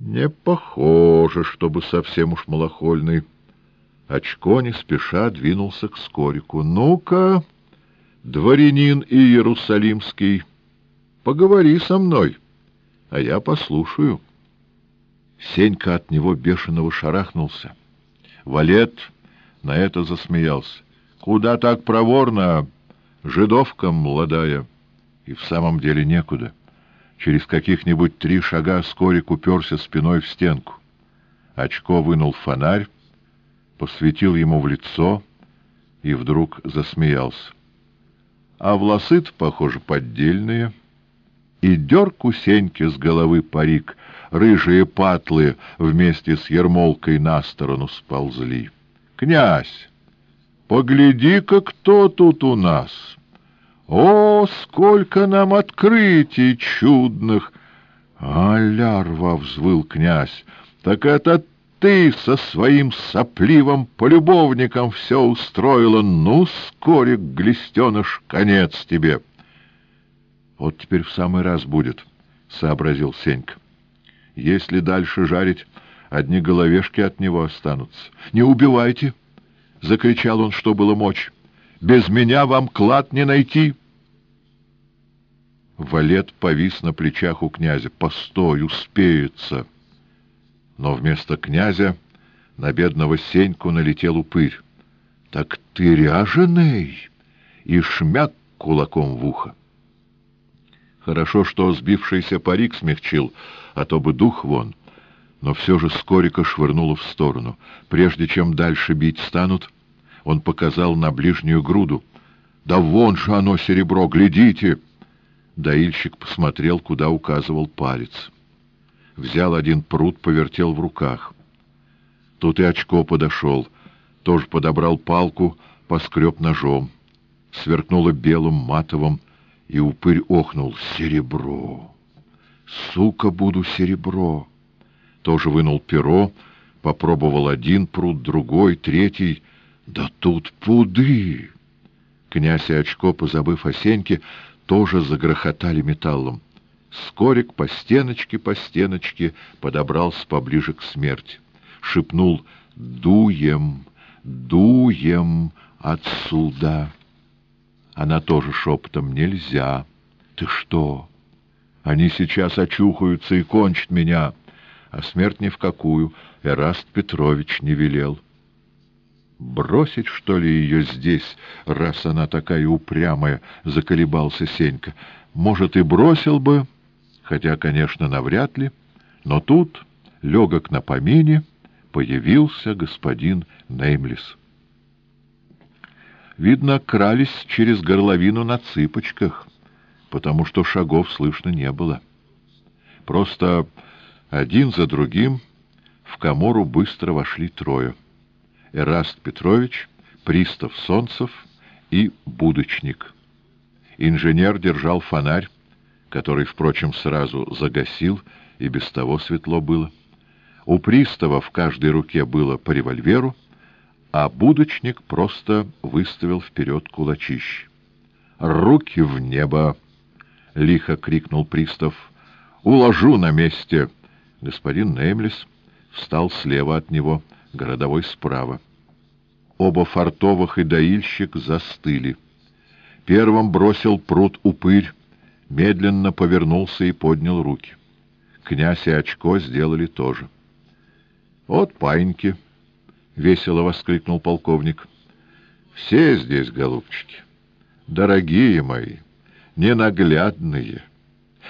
Не похоже, чтобы совсем уж малохольный. Очко не спеша двинулся к Скорику. «Ну-ка, дворянин Иерусалимский, поговори со мной, а я послушаю». Сенька от него бешеного шарахнулся. Валет на это засмеялся. «Куда так проворно, жидовка молодая?» И в самом деле некуда. Через каких-нибудь три шага Скорик уперся спиной в стенку. Очко вынул фонарь, посветил ему в лицо и вдруг засмеялся. А волосы-то, похоже, поддельные. И дерг у Сеньки с головы парик, рыжие патлы вместе с ермолкой на сторону сползли. «Князь, погляди-ка, кто тут у нас!» «О, сколько нам открытий чудных!» «А, лярва!» — взвыл князь. «Так это ты со своим сопливым полюбовником все устроила. Ну, скорик, глистеныш, конец тебе. Вот теперь в самый раз будет, — сообразил Сенька. Если дальше жарить, одни головешки от него останутся. Не убивайте, — закричал он, что было мочь. Без меня вам клад не найти. Валет повис на плечах у князя. Постой, успеется. — но вместо князя на бедного Сеньку налетел упырь. — Так ты ряженый! И шмяк кулаком в ухо. Хорошо, что сбившийся парик смягчил, а то бы дух вон. Но все же Скорика швырнуло в сторону. Прежде чем дальше бить станут, он показал на ближнюю груду. «Да вон же оно, серебро, глядите!» Доильщик посмотрел, куда указывал палец взял один пруд, повертел в руках. Тут и очко подошел, тоже подобрал палку, поскреб ножом. Сверкнуло белым, матовым, и упырь охнул. «Серебро! Сука, буду серебро!» Тоже вынул перо, попробовал один пруд, другой, третий. «Да тут пуды!» Князь и очко, позабыв о Сеньке, тоже загрохотали металлом. Скорик по стеночке, по стеночке подобрался поближе к смерти. Шепнул «Дуем, дуем отсюда». Она тоже шепотом «Нельзя». «Ты что? Они сейчас очухаются и кончат меня». А смерть ни в какую Эраст Петрович не велел. «Бросить, что ли, ее здесь, раз она такая упрямая?» — заколебался Сенька. «Может, и бросил бы...» хотя, конечно, навряд ли, но тут, легок на помине, появился господин Неймлис. Видно, крались через горловину на цыпочках, потому что шагов слышно не было. Просто один за другим в комору быстро вошли трое. Эраст Петрович, пристав Солнцев и будочник. Инженер держал фонарь, который, впрочем, сразу загасил, и без того светло было. У пристава в каждой руке было по револьверу, а будочник просто выставил вперед кулачище. «Руки в небо!» — лихо крикнул пристав. «Уложу на месте!» Господин Неймлис встал слева от него, городовой справа. Оба фартовых и доильщик застыли. Первым бросил пруд упырь, медленно повернулся и поднял руки. Князь и очко сделали то же. — Вот паиньки! — весело воскликнул полковник. — Все здесь, голубчики, дорогие мои, ненаглядные.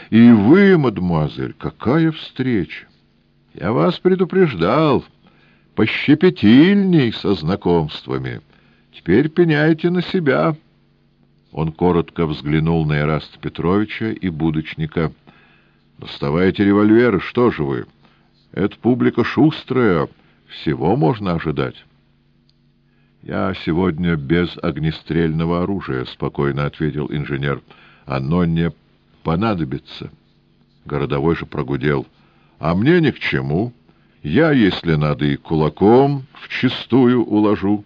И вы, мадемуазель, какая встреча! Я вас предупреждал, пощепетильней со знакомствами. Теперь пеняйте на себя. — он коротко взглянул на Ираста Петровича и будочника. «Доставайте револьверы, что же вы? Это публика шустрая, всего можно ожидать». «Я сегодня без огнестрельного оружия», — спокойно ответил инженер. «Оно не понадобится». Городовой же прогудел. «А мне ни к чему. Я, если надо, и кулаком вчистую уложу».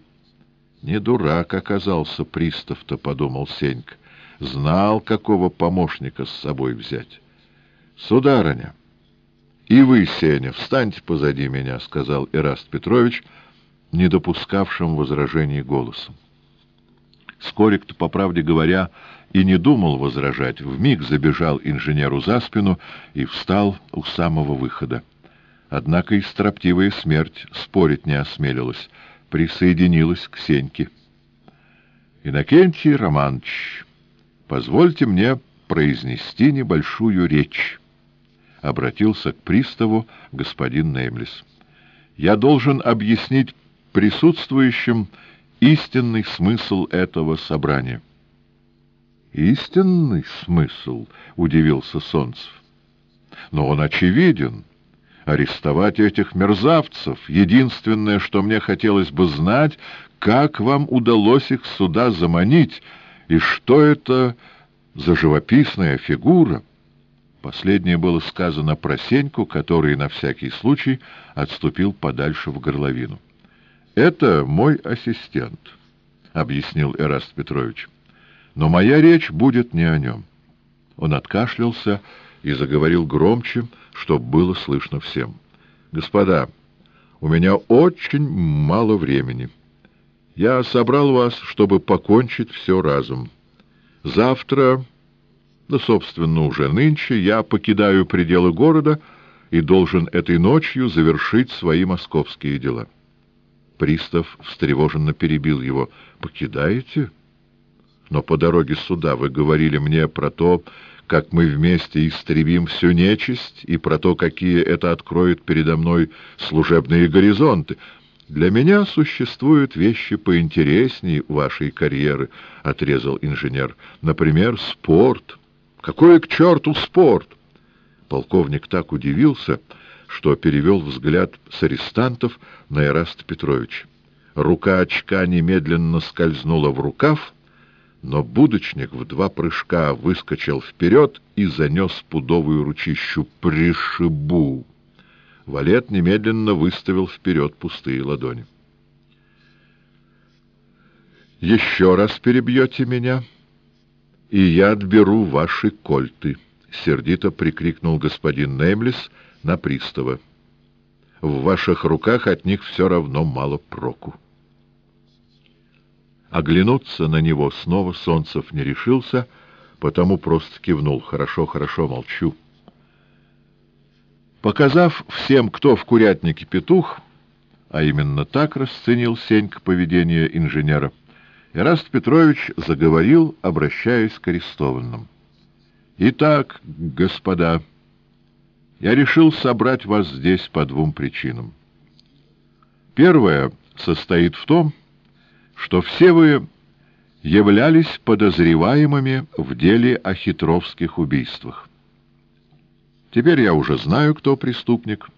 Не дурак оказался пристав-то, — подумал Сенька. Знал, какого помощника с собой взять. — Сударыня, И вы, Сеня, встаньте позади меня, — сказал Ираст Петрович, не допускавшим возражений голосом. Скорик-то, по правде говоря, и не думал возражать. Вмиг забежал инженеру за спину и встал у самого выхода. Однако и строптивая смерть спорить не осмелилась, присоединилась к Сеньке. «Иннокентий Романович, позвольте мне произнести небольшую речь», — обратился к приставу господин Неймлис. «Я должен объяснить присутствующим истинный смысл этого собрания». «Истинный смысл?» — удивился Солнцев. «Но он очевиден» арестовать этих мерзавцев. Единственное, что мне хотелось бы знать, как вам удалось их сюда заманить, и что это за живописная фигура. Последнее было сказано про Сеньку, который на всякий случай отступил подальше в горловину. «Это мой ассистент», — объяснил Эраст Петрович. «Но моя речь будет не о нем». Он откашлялся и заговорил громче, чтобы было слышно всем. «Господа, у меня очень мало времени. Я собрал вас, чтобы покончить все разом. Завтра, да, собственно, уже нынче, я покидаю пределы города и должен этой ночью завершить свои московские дела». Пристав встревоженно перебил его. «Покидаете?» «Но по дороге сюда вы говорили мне про то, как мы вместе истребим всю нечисть, и про то, какие это откроет передо мной служебные горизонты. Для меня существуют вещи поинтереснее вашей карьеры, — отрезал инженер. Например, спорт. Какой к черту спорт? Полковник так удивился, что перевел взгляд с арестантов на Эраст Петрович. Рука очка немедленно скользнула в рукав, но будочник в два прыжка выскочил вперед и занес пудовую ручищу «Пришибу!». Валет немедленно выставил вперед пустые ладони. «Еще раз перебьете меня, и я отберу ваши кольты», — сердито прикрикнул господин Неймлис на пристава. «В ваших руках от них все равно мало проку». Оглянуться на него снова Солнцев не решился, потому просто кивнул. «Хорошо, хорошо, молчу». Показав всем, кто в курятнике петух, а именно так расценил Сенька поведение инженера, Ираст Петрович заговорил, обращаясь к арестованным. «Итак, господа, я решил собрать вас здесь по двум причинам. Первая состоит в том, что все вы являлись подозреваемыми в деле о хитровских убийствах. Теперь я уже знаю, кто преступник,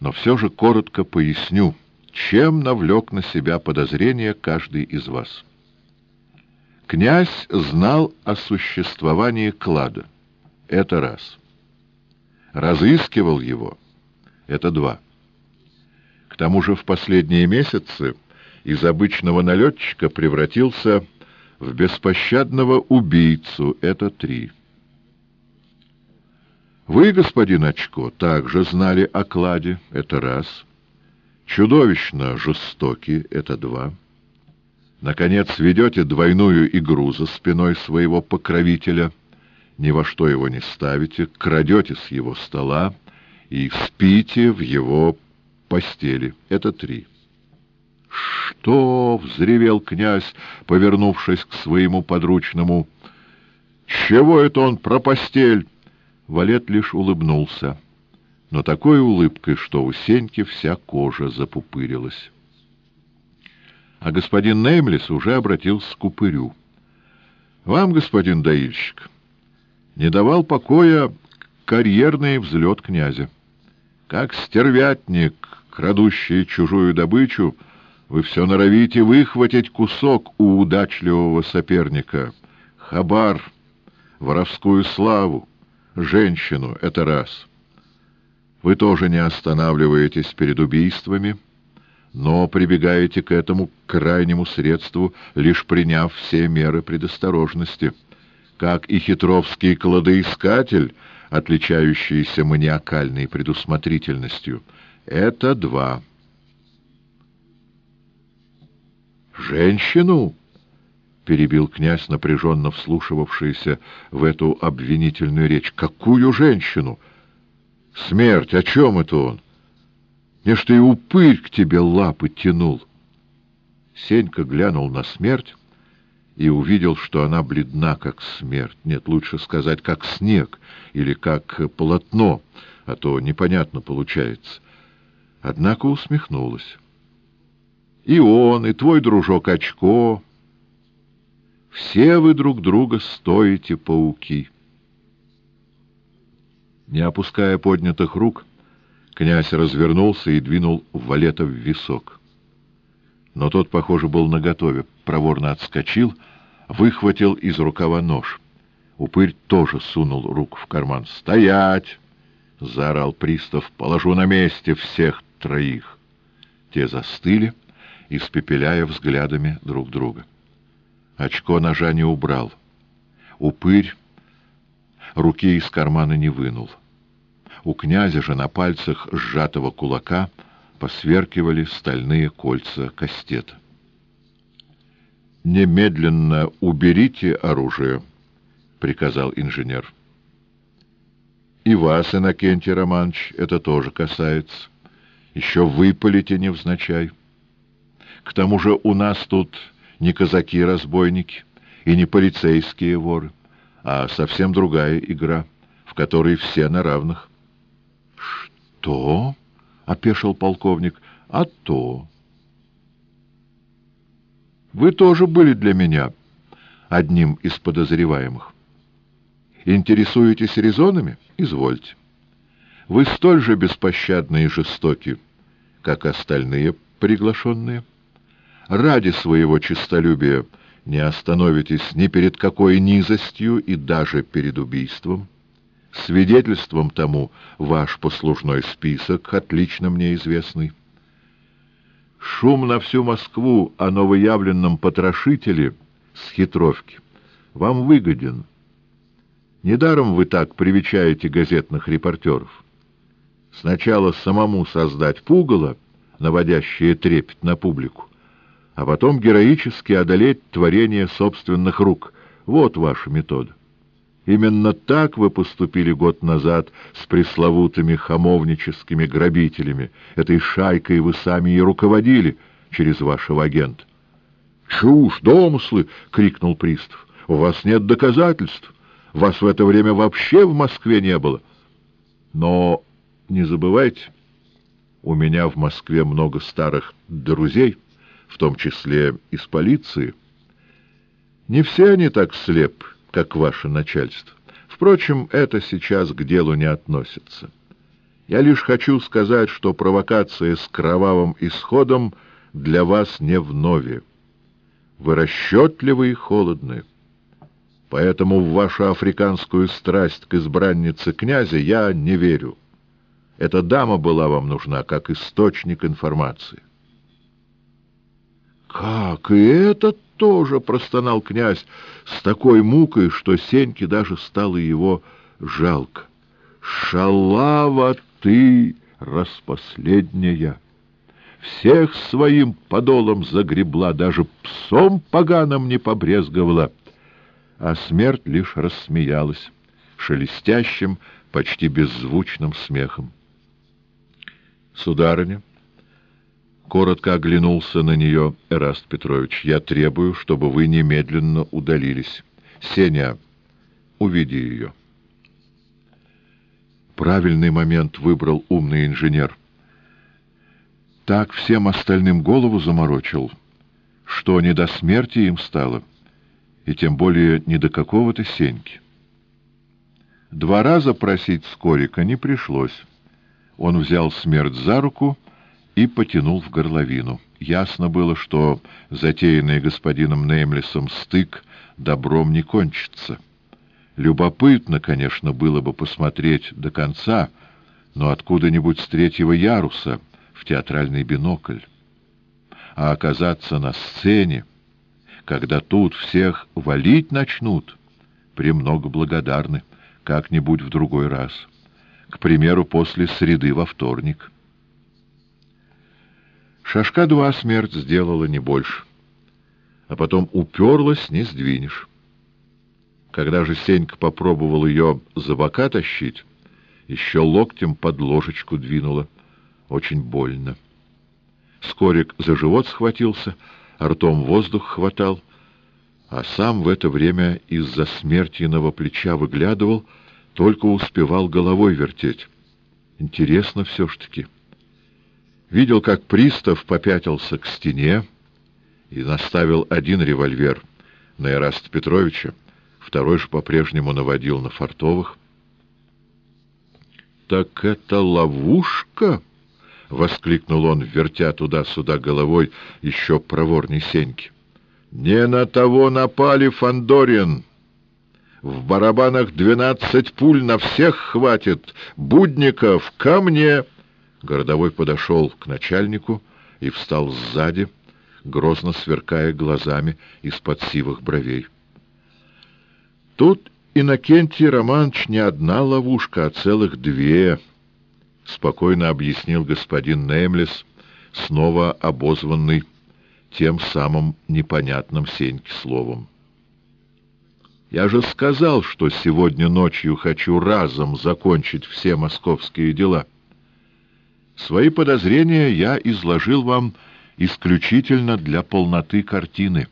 но все же коротко поясню, чем навлек на себя подозрение каждый из вас. Князь знал о существовании клада. Это раз. Разыскивал его. Это два. К тому же в последние месяцы из обычного налетчика превратился в беспощадного убийцу. Это три. Вы, господин Очко, также знали о кладе. Это раз. Чудовищно жестоки. Это два. Наконец, ведете двойную игру за спиной своего покровителя, ни во что его не ставите, крадете с его стола и спите в его постели. Это три. «Что?» — взревел князь, повернувшись к своему подручному. «Чего это он про постель?» Валет лишь улыбнулся, но такой улыбкой, что у Сеньки вся кожа запупырилась. А господин Неймлис уже обратился к упырю. «Вам, господин доильщик, не давал покоя карьерный взлет князя. Как стервятник, крадущий чужую добычу, — вы все норовите выхватить кусок у удачливого соперника. Хабар, воровскую славу, женщину — это раз. Вы тоже не останавливаетесь перед убийствами, но прибегаете к этому крайнему средству, лишь приняв все меры предосторожности. Как и хитровский кладоискатель, отличающиеся маниакальной предусмотрительностью. Это два. «Женщину?» — перебил князь, напряженно вслушивавшийся в эту обвинительную речь. «Какую женщину? Смерть, о чем это он? Не что и упырь к тебе лапы тянул». Сенька глянул на смерть и увидел, что она бледна, как смерть. Нет, лучше сказать, как снег или как полотно, а то непонятно получается. Однако усмехнулась. И он, и твой дружок Очко. Все вы друг друга стоите, пауки. Не опуская поднятых рук, князь развернулся и двинул валета в висок. Но тот, похоже, был наготове, проворно отскочил, выхватил из рукава нож. Упырь тоже сунул руку в карман. «Стоять!» — заорал пристав. «Положу на месте всех троих». Те застыли, испепеляя взглядами друг друга. Очко ножа не убрал. Упырь руки из кармана не вынул. У князя же на пальцах сжатого кулака посверкивали стальные кольца кастета. «Немедленно уберите оружие», — приказал инженер. «И вас, Иннокентий Романович, это тоже касается. Еще выпалите невзначай». К тому же у нас тут не казаки-разбойники и не полицейские воры, а совсем другая игра, в которой все на равных. — Что? — опешил полковник. — А то. Вы тоже были для меня одним из подозреваемых. Интересуетесь резонами? Извольте. Вы столь же беспощадны и жестоки, как остальные приглашенные ради своего честолюбия не остановитесь ни перед какой низостью и даже перед убийством. Свидетельством тому ваш послужной список, отлично мне известный. Шум на всю Москву о новоявленном потрошителе с хитровки вам выгоден. Недаром вы так привечаете газетных репортеров. Сначала самому создать пугало, наводящее трепет на публику, а потом героически одолеть творение собственных рук. Вот ваша метода. Именно так вы поступили год назад с пресловутыми хамовническими грабителями. Этой шайкой вы сами и руководили через вашего агента. — Чушь, домыслы! — крикнул пристав. — У вас нет доказательств. Вас в это время вообще в Москве не было. Но не забывайте, у меня в Москве много старых друзей — в том числе из полиции. Не все они так слеп, как ваше начальство. Впрочем, это сейчас к делу не относится. Я лишь хочу сказать, что провокация с кровавым исходом для вас не вновь. Вы расчетливы и холодны. Поэтому в вашу африканскую страсть к избраннице князя я не верю. Эта дама была вам нужна как источник информации. «Как? И этот тоже!» — простонал князь с такой мукой, что Сеньке даже стало его жалко. «Шалава ты, распоследняя! Всех своим подолом загребла, даже псом поганым не побрезговала!» А смерть лишь рассмеялась шелестящим, почти беззвучным смехом. «Сударыня!» Коротко оглянулся на нее Эраст Петрович. «Я требую, чтобы вы немедленно удалились. Сеня, уведи ее». Правильный момент выбрал умный инженер. Так всем остальным голову заморочил, что не до смерти им стало, и тем более не до какого-то Сеньки. Два раза просить Скорика не пришлось. Он взял смерть за руку и потянул в горловину. Ясно было, что затеянный господином Неймлисом стык добром не кончится. Любопытно, конечно, было бы посмотреть до конца, но откуда-нибудь с третьего яруса в театральный бинокль. А оказаться на сцене, когда тут всех валить начнут, премного благодарны. как-нибудь в другой раз. К примеру, после среды во вторник. Шашка два смерть сделала не больше. А потом уперлась, не сдвинешь. Когда же Сенька попробовал ее за бока тащить, еще локтем под ложечку двинула. Очень больно. Скорик за живот схватился, ртом воздух хватал, а сам в это время из-за смертиного плеча выглядывал, только успевал головой вертеть. Интересно все ж таки. Видел, как пристав попятился к стене и наставил один револьвер на Ираста Петровича, второй же по-прежнему наводил на фартовых. «Так это ловушка?» — воскликнул он, вертя туда-сюда головой еще проворней Сеньки. «Не на того напали, Фандорин. В барабанах двенадцать пуль на всех хватит. Будников, ко мне!» Городовой подошел к начальнику и встал сзади, грозно сверкая глазами из-под сивых бровей. Тут Иннокентий Романович не одна ловушка, а целых две, — спокойно объяснил господин Неймлес, снова обозванный тем самым непонятным Сеньке словом. Я же сказал, что сегодня ночью хочу разом закончить все московские дела. Свои подозрения я изложил вам исключительно для полноты картины.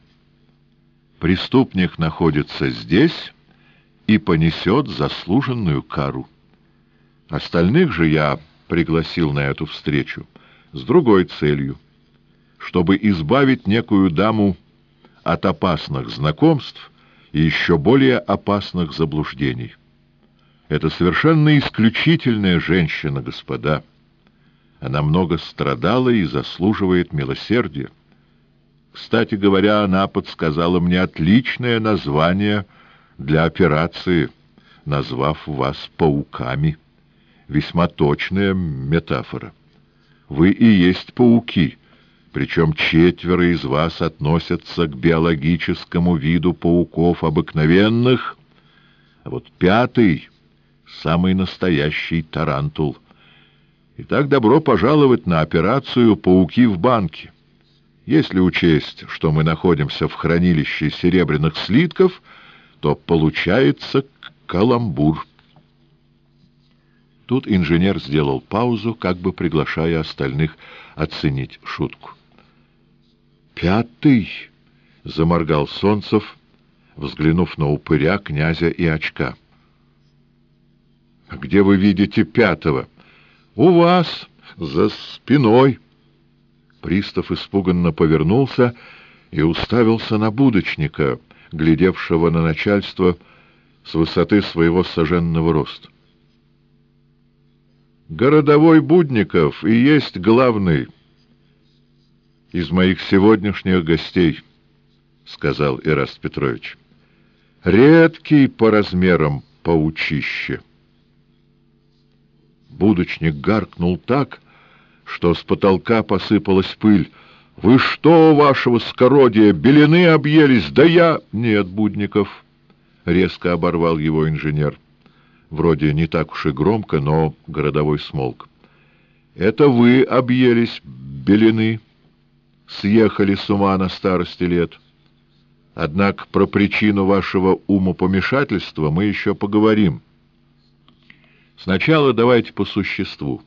Преступник находится здесь и понесет заслуженную кару. Остальных же я пригласил на эту встречу с другой целью, чтобы избавить некую даму от опасных знакомств и еще более опасных заблуждений. Это совершенно исключительная женщина, господа. Она много страдала и заслуживает милосердия. Кстати говоря, она подсказала мне отличное название для операции, назвав вас пауками. Весьма точная метафора. Вы и есть пауки, причем четверо из вас относятся к биологическому виду пауков обыкновенных, а вот пятый — самый настоящий тарантул — Итак, добро пожаловать на операцию «Пауки в банке». Если учесть, что мы находимся в хранилище серебряных слитков, то получается каламбур. Тут инженер сделал паузу, как бы приглашая остальных оценить шутку. «Пятый!» — заморгал Солнцев, взглянув на упыря, князя и очка. «Где вы видите пятого?» «У вас, за спиной!» Пристав испуганно повернулся и уставился на будочника, глядевшего на начальство с высоты своего соженного роста. «Городовой Будников и есть главный из моих сегодняшних гостей», — сказал Ираст Петрович. «Редкий по размерам паучище». Будочник гаркнул так, что с потолка посыпалась пыль. «Вы что, вашего скородия, белины объелись? Да я...» «Нет, Будников», — резко оборвал его инженер. Вроде не так уж и громко, но городовой смолк. «Это вы объелись, белины, съехали с ума на старости лет. Однако про причину вашего умопомешательства мы еще поговорим». Сначала давайте по существу.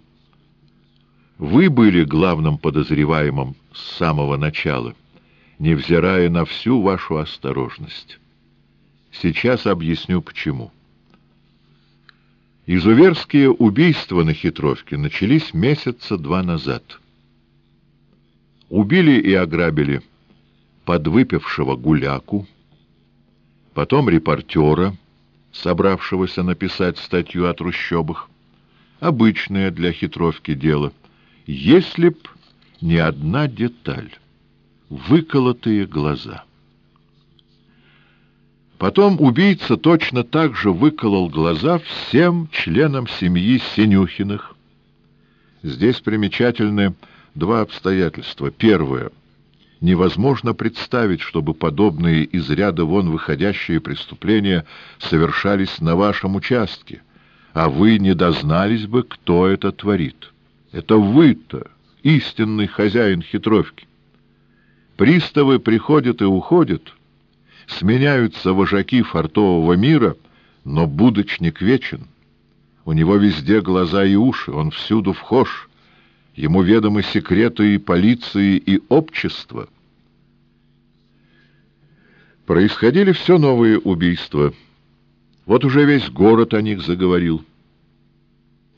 Вы были главным подозреваемым с самого начала, невзирая на всю вашу осторожность. Сейчас объясню, почему. Изуверские убийства на хитровке начались месяца два назад. Убили и ограбили подвыпившего гуляку, потом репортера, собравшегося написать статью о трущобах. Обычное для хитровки дело. Если б не одна деталь — выколотые глаза. Потом убийца точно так же выколол глаза всем членам семьи Синюхиных. Здесь примечательны два обстоятельства. Первое. Невозможно представить, чтобы подобные из ряда вон выходящие преступления совершались на вашем участке, а вы не дознались бы, кто это творит. Это вы-то, истинный хозяин хитровки. Приставы приходят и уходят, сменяются вожаки фартового мира, но будочник вечен. У него везде глаза и уши, он всюду вхож. Ему ведомы секреты и полиции, и общества. Происходили все новые убийства. Вот уже весь город о них заговорил.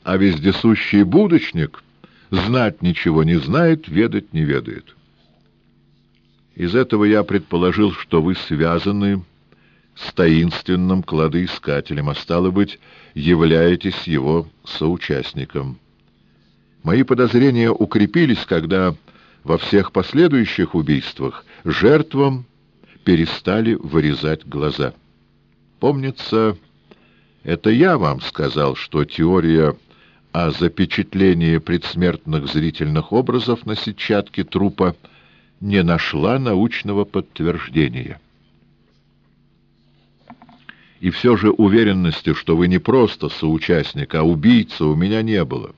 А вездесущий будочник знать ничего не знает, ведать не ведает. Из этого я предположил, что вы связаны с таинственным кладоискателем, а стало быть, являетесь его соучастником. Мои подозрения укрепились, когда во всех последующих убийствах жертвам перестали вырезать глаза. Помнится, это я вам сказал, что теория о запечатлении предсмертных зрительных образов на сетчатке трупа не нашла научного подтверждения. И все же уверенности, что вы не просто соучастник, а убийца, у меня не было.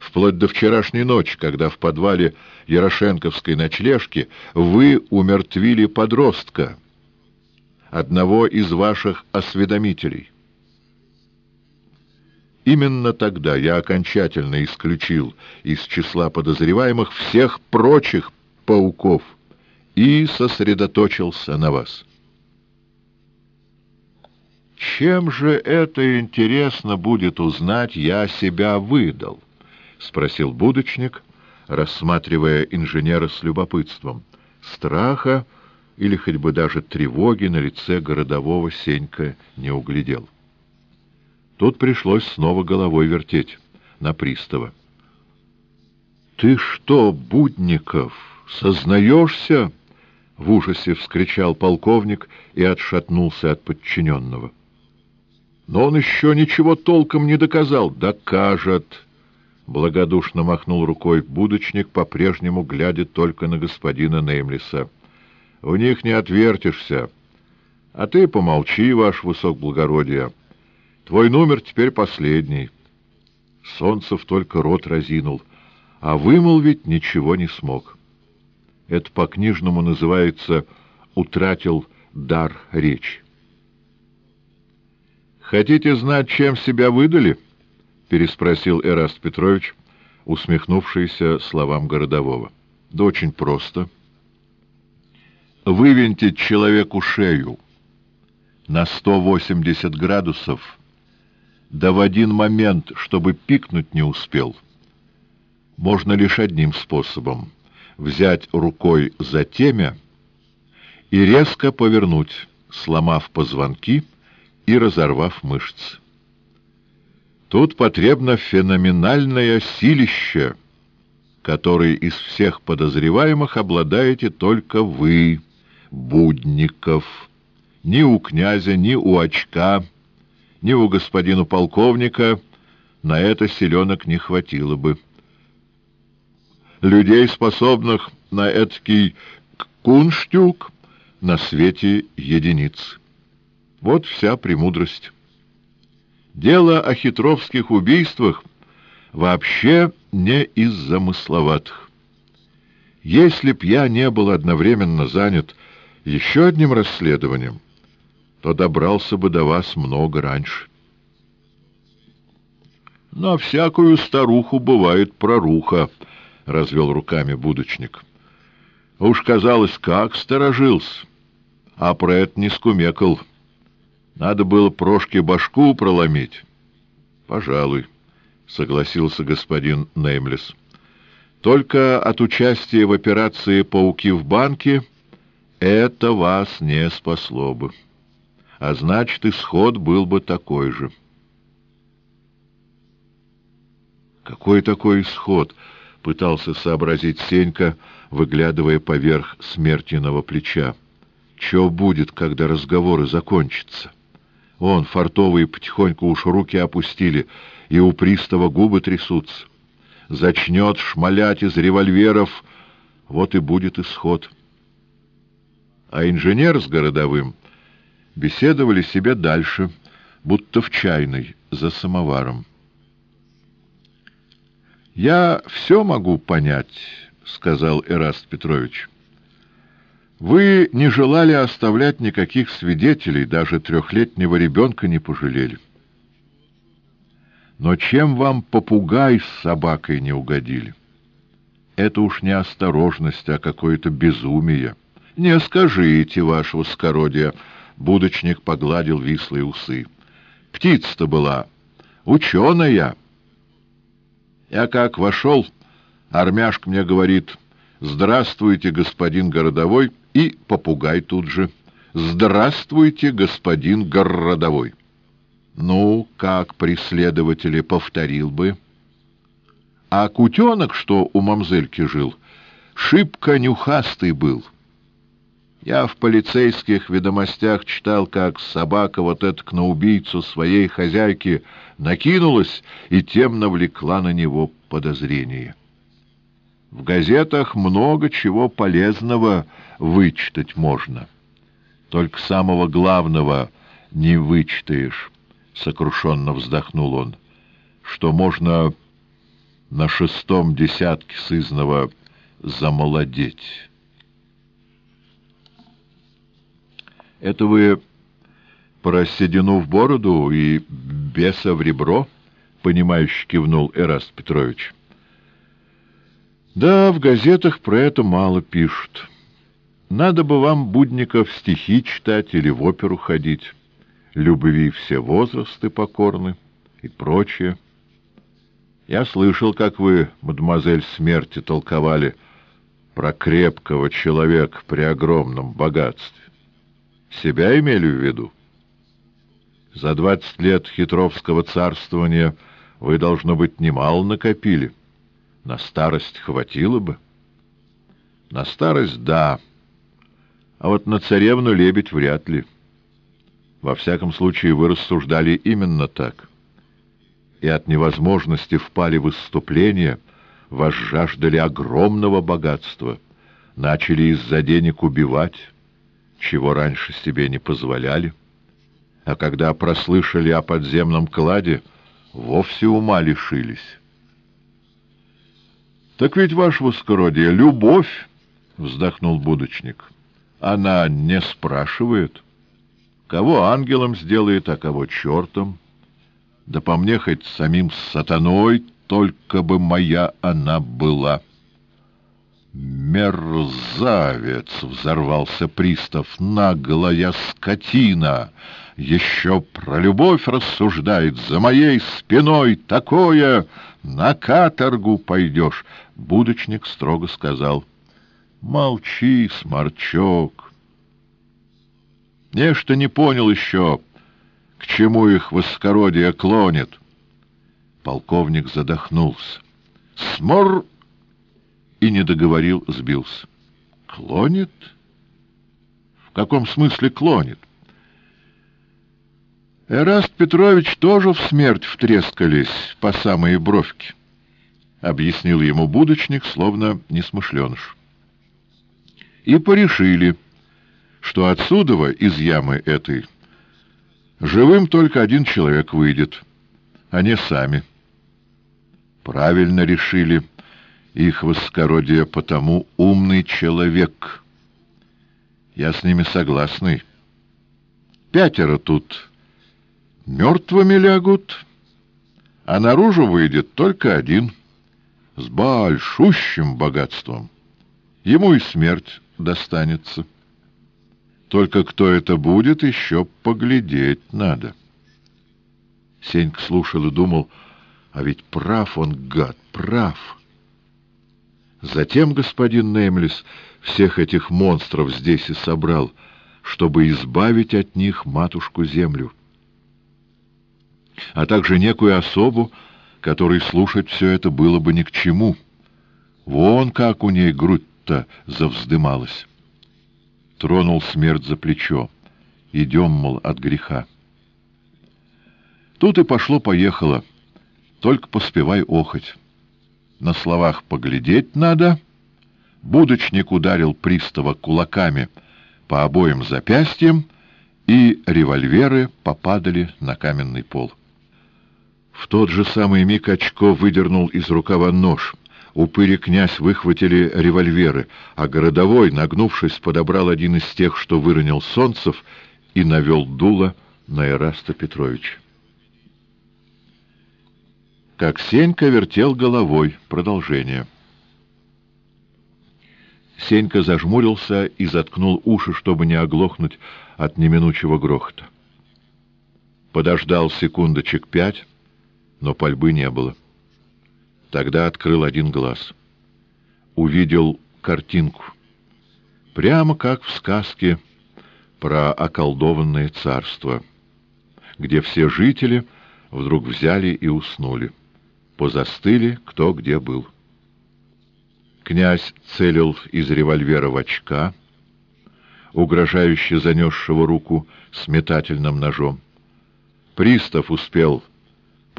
Вплоть до вчерашней ночи, когда в подвале Ярошенковской ночлежки вы умертвили подростка, одного из ваших осведомителей. Именно тогда я окончательно исключил из числа подозреваемых всех прочих пауков и сосредоточился на вас. Чем же это интересно будет узнать, я себя выдал? — спросил будочник, рассматривая инженера с любопытством. Страха или хоть бы даже тревоги на лице городового Сенька не углядел. Тут пришлось снова головой вертеть на пристава. — Ты что, Будников, сознаешься? — в ужасе вскричал полковник и отшатнулся от подчиненного. Но он еще ничего толком не доказал. Докажет. Благодушно махнул рукой будочник, по-прежнему глядя только на господина Неймлиса. В них не отвертишься. А ты помолчи, ваш высокоблагородие. Твой номер теперь последний. Солнцев только рот разинул, а вымолвить ничего не смог. Это по-книжному называется «утратил дар речи». «Хотите знать, чем себя выдали?» — переспросил Эраст Петрович, усмехнувшийся словам городового. «Да очень просто. Вывинтить человеку шею на 180 градусов — да в один момент, чтобы пикнуть не успел, можно лишь одним способом — взять рукой за темя и резко повернуть, сломав позвонки и разорвав мышцы. Тут потребно феноменальное силище, которое из всех подозреваемых обладаете только вы, Будников. Ни у князя, ни у очка — ни у господина полковника на это селенок не хватило бы. Людей, способных на эткий кунштюк, на свете единиц. Вот вся премудрость. Дело о хитровских убийствах вообще не из замысловатых. Если б я не был одновременно занят еще одним расследованием, то добрался бы до вас много раньше. — На всякую старуху бывает проруха, — развел руками будочник. Уж казалось, как сторожился, а про это не скумекал. Надо было Прошке башку проломить. — Пожалуй, — согласился господин Неймлес. — Только от участия в операции «Пауки в банке» это вас не спасло бы а значит, исход был бы такой же. «Какой такой исход?» — пытался сообразить Сенька, выглядывая поверх смертиного плеча. «Че будет, когда разговоры закончатся?» Он, фартовые, потихоньку уж руки опустили, и у пристава губы трясутся. Зачнет шмалять из револьверов, вот и будет исход. а инженер с городовым беседовали себе дальше, будто в чайной, за самоваром. «Я все могу понять», — сказал Эраст Петрович. «Вы не желали оставлять никаких свидетелей, даже трехлетнего ребенка не пожалели. Но чем вам попугай с собакой не угодили? Это уж не осторожность, а какое-то безумие. Не скажите, ваше воскородие!» — будочник погладил вислые усы. «Птица-то была ученая!» Я как вошел, армяшка мне говорит, «Здравствуйте, господин городовой!» И попугай тут же, «Здравствуйте, господин городовой!» Ну, как преследователи повторил бы. А кутенок, что у мамзельки жил, шибко нюхастый был. Я в полицейских ведомостях читал, как собака вот эта на убийцу своей хозяйки накинулась и тем навлекла на него подозрение. В газетах много чего полезного вычитать можно. Только самого главного не вычитаешь, — сокрушенно вздохнул он, — что можно на шестом десятке сызного замолодеть». Это вы про седину в бороду и беса в ребро? — понимающе кивнул Эраст Петрович. Да, в газетах про это мало пишут. Надо бы вам, Будников, стихи читать или в оперу ходить. Любви все возрасты покорны и прочее. Я слышал, как вы, мадемуазель смерти, толковали про крепкого человека при огромном богатстве. Себя имели в виду? За двадцать лет хитровского царствования вы, должно быть, немало накопили. На старость хватило бы? На старость — да. А вот на царевну лебедь вряд ли. Во всяком случае, вы рассуждали именно так. И от невозможности впали в выступление, вас жаждали огромного богатства, начали из-за денег убивать, чего раньше себе не позволяли, а когда прослышали о подземном кладе, вовсе ума лишились. «Так ведь, ваше воскородие, любовь!» — вздохнул будочник. «Она не спрашивает, кого ангелом сделает, а кого чертом. Да по мне хоть самим сатаной, только бы моя она была». «Мерзавец!» — взорвался пристав. «Наглая скотина! Еще про любовь рассуждает за моей спиной! Такое! На каторгу пойдешь!» Будочник строго сказал. «Молчи, сморчок!» Нечто не понял еще, к чему их воскородие клонит. Полковник задохнулся. «Смор!» и не договорил, сбился. «Клонит? В каком смысле клонит?» Эраст Петрович тоже в смерть втрескались по самые бровки, — объяснил ему будочник, словно несмышленыш. И порешили, что отсюда, из ямы этой, живым только один человек выйдет, а не сами. Правильно решили — их воскородие потому умный человек. Я с ними согласный. Пятеро тут мертвыми лягут, а наружу выйдет только один с большущим богатством. Ему и смерть достанется. Только кто это будет, еще поглядеть надо. Сенька слушал и думал, а ведь прав он, гад, прав. Затем господин Неймлис всех этих монстров здесь и собрал, чтобы избавить от них матушку-землю, а также некую особу, которой слушать все это было бы ни к чему. Вон как у ней грудь-то завздымалась. Тронул смерть за плечо. Идем, мол, от греха. Тут и пошло-поехало. Только поспевай охоть. На словах «поглядеть надо». Будочник ударил пристава кулаками по обоим запястьям, и револьверы попадали на каменный пол. В тот же самый миг Очко выдернул из рукава нож. Упыри князь выхватили револьверы, а городовой, нагнувшись, подобрал один из тех, что выронил Солнцев, и навел дуло на Эраста Петровича. Как Сенька вертел головой. Продолжение. Сенька зажмурился и заткнул уши, чтобы не оглохнуть от неминучего грохота. Подождал секундочек пять, но пальбы не было. Тогда открыл один глаз. Увидел картинку. Прямо как в сказке про околдованное царство, где все жители вдруг взяли и уснули. Позастыли, кто где был. Князь целил из револьвера в очка, угрожающе занесшего руку с метательным ножом. Пристав успел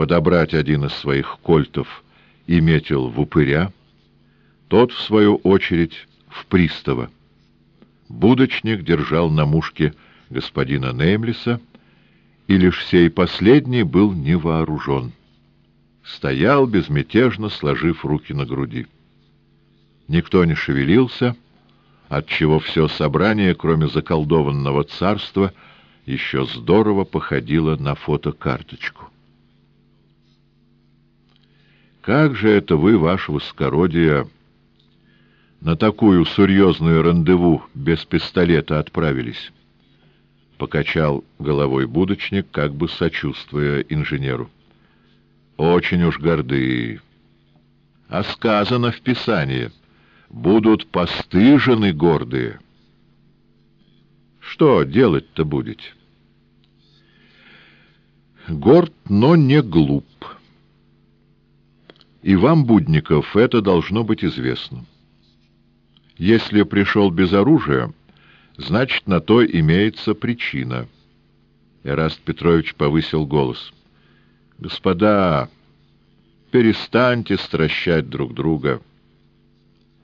подобрать один из своих кольтов и метил в упыря, тот, в свою очередь, в пристава. Будочник держал на мушке господина Неймлиса, и лишь сей последний был невооружен стоял безмятежно, сложив руки на груди. Никто не шевелился, отчего все собрание, кроме заколдованного царства, еще здорово походило на фотокарточку. «Как же это вы, ваше воскородие, на такую серьезную рандеву без пистолета отправились?» — покачал головой будочник, как бы сочувствуя инженеру. Очень уж горды. А сказано в Писании, будут постыжены гордые. Что делать-то будете? Горд, но не глуп. И вам, Будников, это должно быть известно. Если пришел без оружия, значит, на то имеется причина. Эраст Петрович повысил голос — Господа, перестаньте стращать друг друга.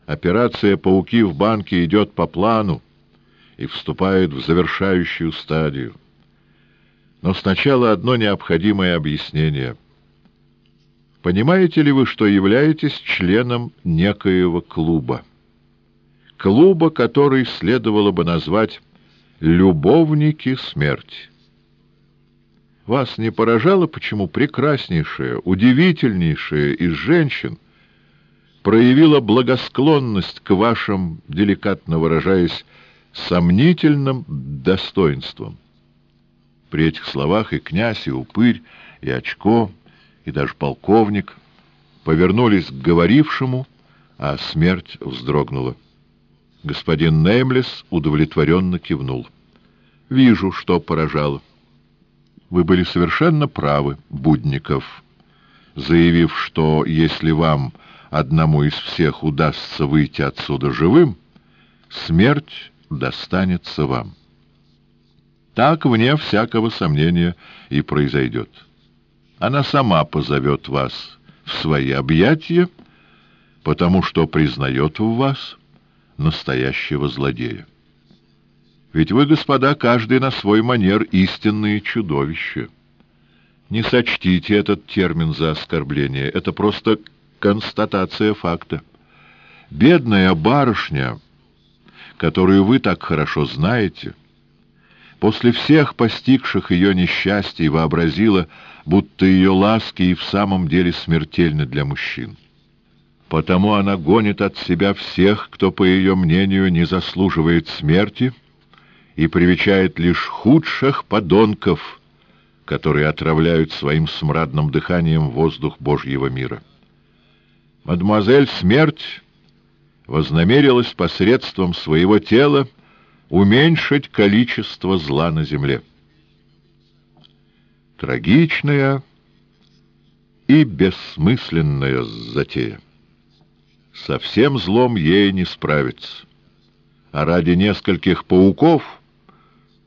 Операция «Пауки в банке» идет по плану и вступает в завершающую стадию. Но сначала одно необходимое объяснение. Понимаете ли вы, что являетесь членом некоего клуба? Клуба, который следовало бы назвать «Любовники смерти». Вас не поражало, почему прекраснейшая, удивительнейшая из женщин проявила благосклонность к вашим, деликатно выражаясь, сомнительным достоинствам? При этих словах и князь, и упырь, и очко, и даже полковник повернулись к говорившему, а смерть вздрогнула. Господин Неймлес удовлетворенно кивнул. «Вижу, что поражало. Вы были совершенно правы, Будников, заявив, что если вам одному из всех удастся выйти отсюда живым, смерть достанется вам. Так, вне всякого сомнения, и произойдет. Она сама позовет вас в свои объятия, потому что признает в вас настоящего злодея. Ведь вы, господа, каждый на свой манер истинные чудовища. Не сочтите этот термин за оскорбление, это просто констатация факта. Бедная барышня, которую вы так хорошо знаете, после всех постигших ее несчастий вообразила, будто ее ласки и в самом деле смертельны для мужчин. Потому она гонит от себя всех, кто, по ее мнению, не заслуживает смерти — и привечает лишь худших подонков, которые отравляют своим смрадным дыханием воздух Божьего мира. Мадемуазель Смерть вознамерилась посредством своего тела уменьшить количество зла на земле. Трагичная и бессмысленная затея. Со всем злом ей не справиться. А ради нескольких пауков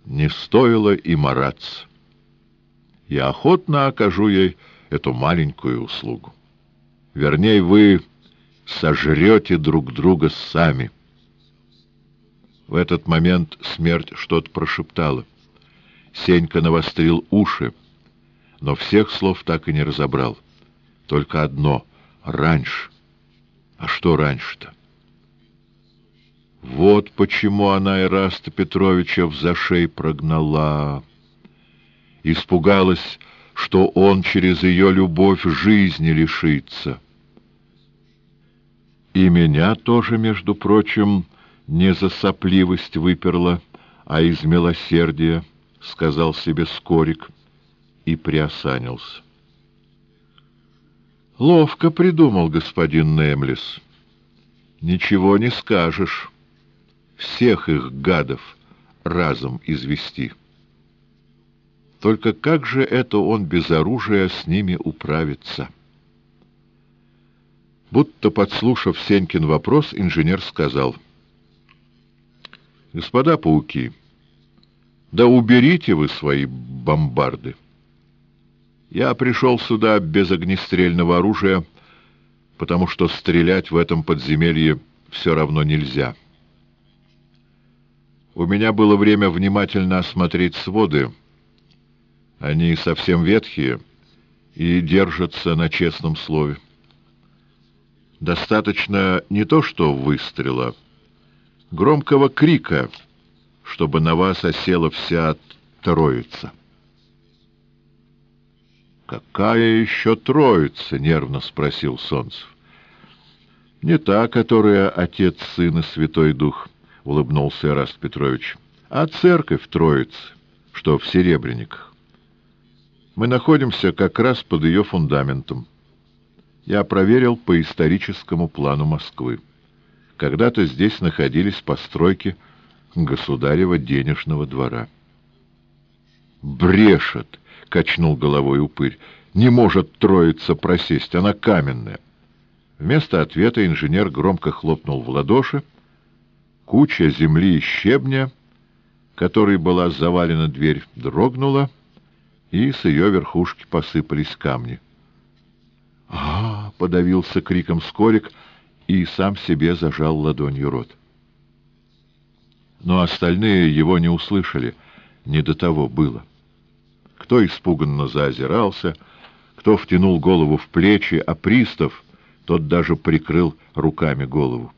не стоило и мараться. Я охотно окажу ей эту маленькую услугу. Вернее, вы сожрете друг друга сами. В этот момент смерть что-то прошептала. Сенька навострил уши, но всех слов так и не разобрал. Только одно — раньше. А что раньше-то? Вот почему она Ираста Петровича в зашей прогнала. Испугалась, что он через ее любовь жизни лишится. И меня тоже, между прочим, не за сопливость выперла, а из милосердия, — сказал себе Скорик и приосанился. Ловко придумал господин Немлис. Ничего не скажешь. Всех их гадов разом извести. Только как же это он без оружия с ними управится? Будто подслушав Сенькин вопрос, инженер сказал. «Господа пауки, да уберите вы свои бомбарды. Я пришел сюда без огнестрельного оружия, потому что стрелять в этом подземелье все равно нельзя». У меня было время внимательно осмотреть своды, они совсем ветхие и держатся на честном слове. Достаточно не то что выстрела, громкого крика, чтобы на вас осела вся троица. «Какая еще троица?» — нервно спросил Солнцев. «Не та, которая Отец, Сын и Святой Дух», — улыбнулся Эраст Петрович, — «а церковь троицы, что в Серебряниках. Мы находимся как раз под ее фундаментом. Я проверил по историческому плану Москвы. Когда-то здесь находились постройки государева денежного двора. «Брешет!» — качнул головой упырь. «Не может троица просесть, она каменная». Вместо ответа инженер громко хлопнул в ладоши. Куча земли и щебня, которой была завалена дверь, дрогнула — и с ее верхушки посыпались камни. а, подавился криком скорик и сам себе зажал ладонью рот. Но остальные его не услышали, не до того было. Кто испуганно заозирался, кто втянул голову в плечи, а пристав, тот даже прикрыл руками голову.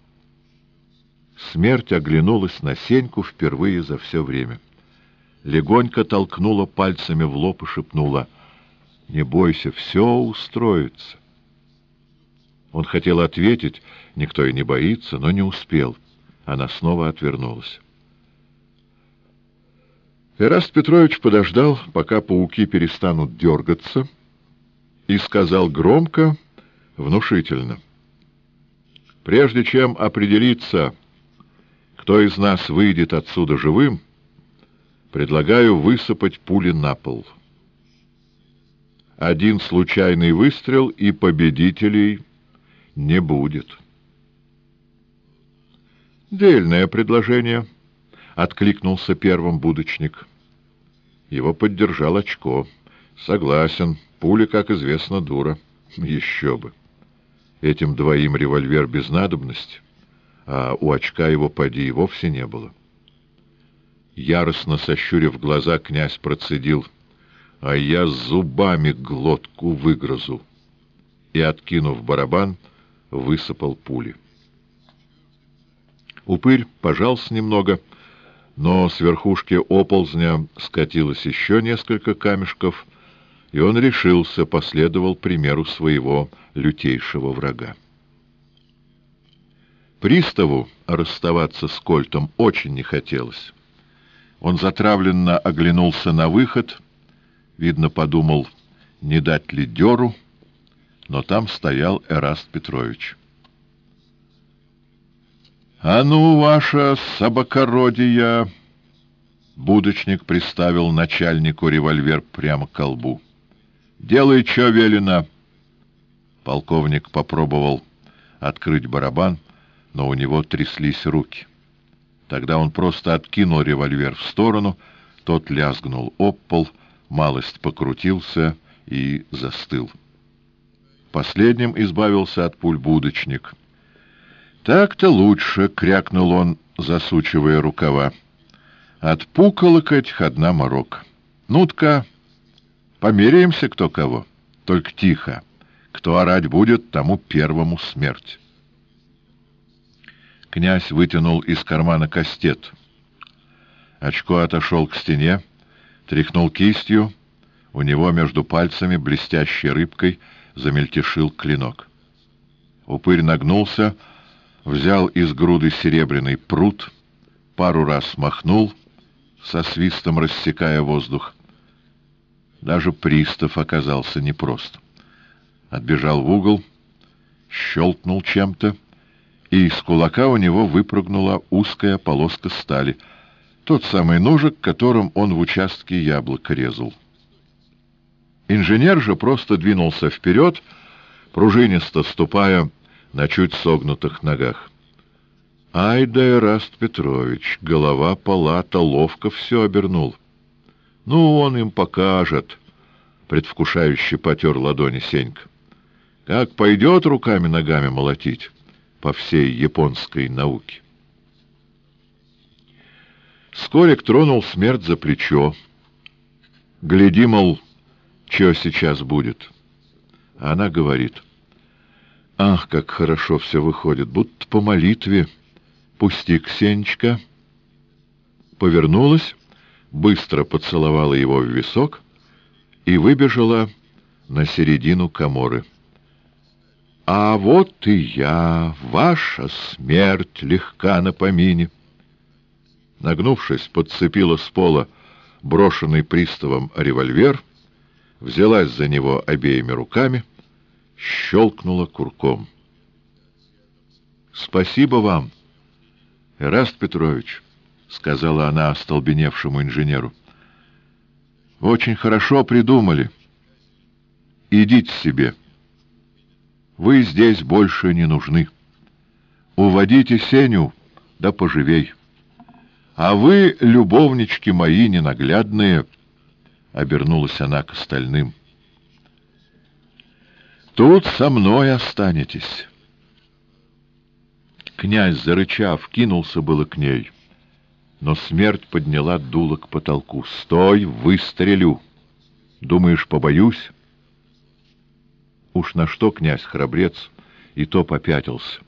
Смерть оглянулась на Сеньку впервые за все время легонько толкнула пальцами в лоб и шепнула «Не бойся, все устроится». Он хотел ответить, никто и не боится, но не успел. Она снова отвернулась. Эраст Петрович подождал, пока пауки перестанут дергаться, и сказал громко, внушительно. «Прежде чем определиться, кто из нас выйдет отсюда живым, — Предлагаю высыпать пули на пол. Один случайный выстрел, и победителей не будет. «Дельное предложение», — откликнулся первым будочник. Его поддержал очко. «Согласен, пуля, как известно, дура. Еще бы. Этим двоим револьвер без надобности, а у очка его поди и вовсе не было». Яростно сощурив глаза, князь процедил, «А я зубами глотку выгрызу!» И, откинув барабан, высыпал пули. Упырь пожался немного, но с верхушки оползня скатилось еще несколько камешков, и он решился, последовал примеру своего лютейшего врага. Приставу расставаться с Кольтом очень не хотелось. Он затравленно оглянулся на выход, видно, подумал, не дать ли дёру, но там стоял Эраст Петрович. «А ну, ваша собакородия!» Будочник приставил начальнику револьвер прямо к колбу. «Делай, что велено!» Полковник попробовал открыть барабан, но у него тряслись руки. Тогда он просто откинул револьвер в сторону, тот лязгнул об пол, малость покрутился и застыл. Последним избавился от пуль будочник. «Так-то лучше!» — крякнул он, засучивая рукава. От пуколок этих одна морока. Ну-тка, померяемся кто кого. Только тихо. Кто орать будет, тому первому смерть. Князь вытянул из кармана кастет. Очко отошел к стене, тряхнул кистью. У него между пальцами, блестящей рыбкой, замельтешил клинок. Упырь нагнулся, взял из груды серебряный пруд, пару раз махнул, со свистом рассекая воздух. Даже пристав оказался непрост. Отбежал в угол, щелкнул чем-то, и из кулака у него выпрыгнула узкая полоска стали, тот самый ножик, которым он в участке яблоко резал. Инженер же просто двинулся вперед, пружинисто ступая на чуть согнутых ногах. Ай да Эраст Петрович, голова палата ловко все обернул. Ну, он им покажет, предвкушающе потер ладони Сенька. Как пойдет руками-ногами молотить по всей японской науке. Скорик тронул смерть за плечо. Гляди, мол, что сейчас будет. она говорит, ах, как хорошо все выходит, будто по молитве. Пусти, Ксенечка. Повернулась, быстро поцеловала его в висок и выбежала на середину коморы. «А вот и я, ваша смерть легка на помине!» Нагнувшись, подцепила с пола брошенный приставом револьвер, взялась за него обеими руками, щелкнула курком. «Спасибо вам, Эраст Петрович», — сказала она остолбеневшему инженеру. «Очень хорошо придумали. Идите себе. Вы здесь больше не нужны. Уводите Сеню, да поживей». А вы, любовнички мои ненаглядные, — обернулась она к остальным, — тут со мной останетесь. Князь, зарычав, кинулся было к ней, но смерть подняла дуло к потолку. «Стой, выстрелю! Думаешь, побоюсь?» Уж на что князь храбрец, и то попятился.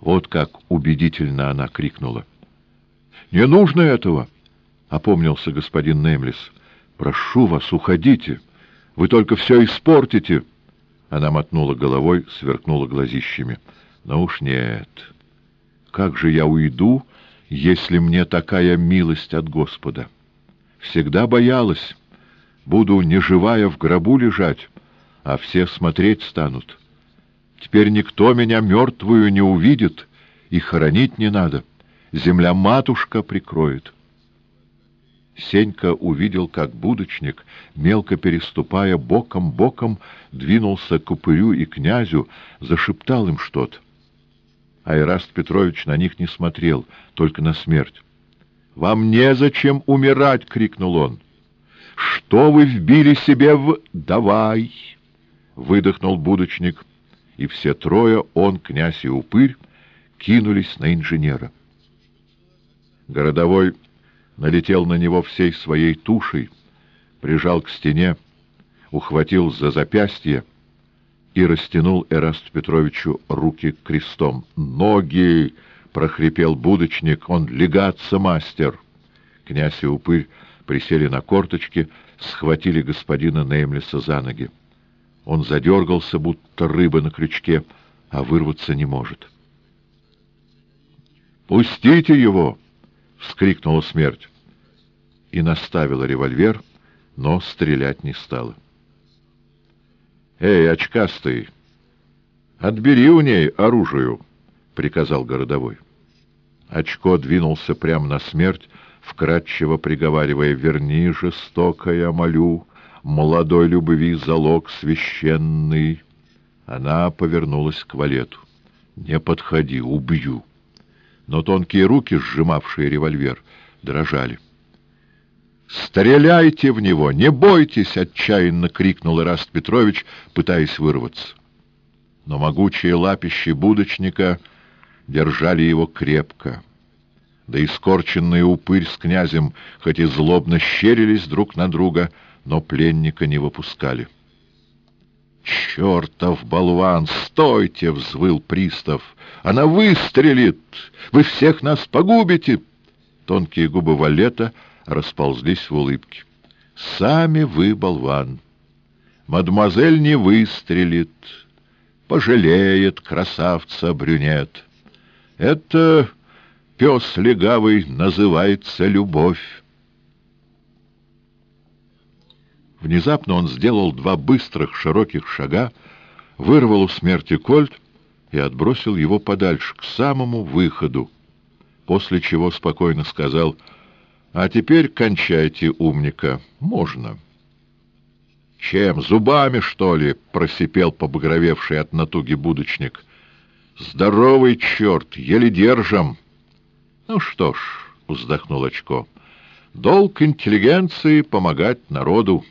Вот как убедительно она крикнула — «Не нужно этого!» — опомнился господин Немлис. «Прошу вас, уходите! Вы только все испортите!» Она мотнула головой, сверкнула глазищами. «Но уж нет! Как же я уйду, если мне такая милость от Господа? Всегда боялась. Буду неживая в гробу лежать, а все смотреть станут. Теперь никто меня мертвую не увидит, и хоронить не надо» земля-матушка прикроет. Сенька увидел, как будочник, мелко переступая боком-боком, двинулся к упырю и князю, зашептал им что-то. Айраст Петрович на них не смотрел, только на смерть. «Вам незачем умирать!» — крикнул он. «Что вы вбили себе в... Давай!» — выдохнул будочник, и все трое, он, князь и упырь, кинулись на инженера. Городовой налетел на него всей своей тушей, прижал к стене, ухватил за запястье и растянул Эрасту Петровичу руки крестом. «Ноги!» — прохрипел будочник. «Он легаться мастер!» Князь и упырь присели на корточки, схватили господина Неймлиса за ноги. Он задергался, будто рыба на крючке, а вырваться не может. «Пустите его!» — вскрикнула смерть. И наставила револьвер, но стрелять не стала. «Эй, очкастый, отбери у ней оружие!» — приказал городовой. Очко двинулся прямо на смерть, вкратчиво приговаривая «Верни, жестокая, молю, молодой любви залог священный». Она повернулась к валету. «Не подходи, убью!» Но тонкие руки, сжимавшие револьвер, дрожали. «Стреляйте в него! Не бойтесь!» — отчаянно крикнул Ираст Петрович, пытаясь вырваться. Но могучие лапищи будочника держали его крепко. Да и скорченный упырь с князем, хоть и злобно щерились друг на друга, но пленника не выпускали. «Чертов болван! Стойте!» — взвыл пристав. «Она выстрелит! Вы всех нас погубите!» Тонкие губы Валета расползлись в улыбке. «Сами вы, болван! Мадемуазель не выстрелит, пожалеет красавца брюнет. Это пес легавый называется любовь. Внезапно он сделал два быстрых широких шага, вырвал у смерти кольт и отбросил его подальше, к самому выходу, после чего спокойно сказал «А теперь кончайте, умника, можно». «Чем, зубами, что ли?» — просипел побагровевший от натуги будочник. «Здоровый черт, еле держим!» «Ну что ж», — вздохнул Очко, — «долг интеллигенции — помогать народу.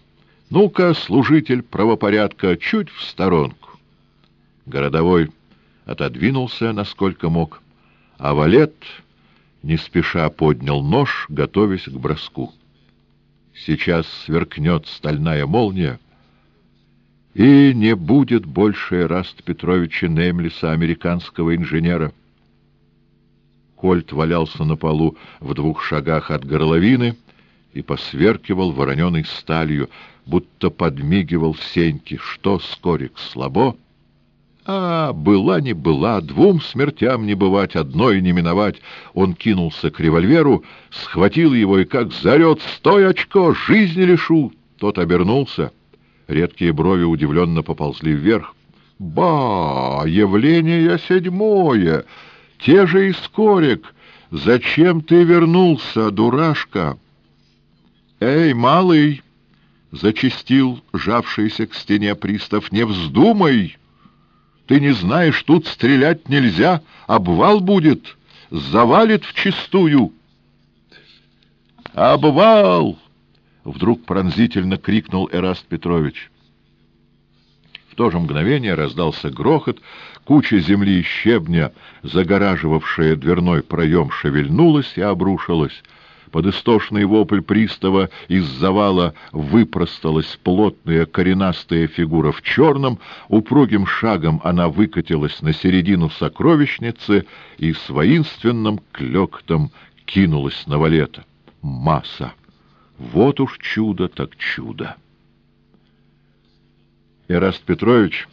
Ну-ка, служитель правопорядка, чуть в сторонку». Городовой отодвинулся, насколько мог, а валет не спеша поднял нож, готовясь к броску. Сейчас сверкнет стальная молния, и не будет больше Эраст Петровича Неймлиса, американского инженера. Кольт валялся на полу в двух шагах от горловины и посверкивал вороненой сталью, будто подмигивал Сеньке. Что, Скорик, слабо? А, была не была, двум смертям не бывать, одной не миновать. Он кинулся к револьверу, схватил его и как зарет «Стой, очко! Жизни лишу!» Тот обернулся. Редкие брови удивленно поползли вверх. «Ба! Явление седьмое!» Те же и Скорик. Зачем ты вернулся, дурашка? Эй, малый! Зачистил жавшийся к стене пристав. Не вздумай! Ты не знаешь, тут стрелять нельзя, обвал будет, завалит вчистую. Обвал! Вдруг пронзительно крикнул Эраст Петрович. В то же мгновение раздался грохот, куча земли и щебня, загораживавшая дверной проем, шевельнулась и обрушилась. Под истошный вопль пристава из завала выпросталась плотная коренастая фигура в черном, упругим шагом она выкатилась на середину сокровищницы и с воинственным клёктом кинулась на валета. Масса! Вот уж чудо так чудо! Эраст Петрович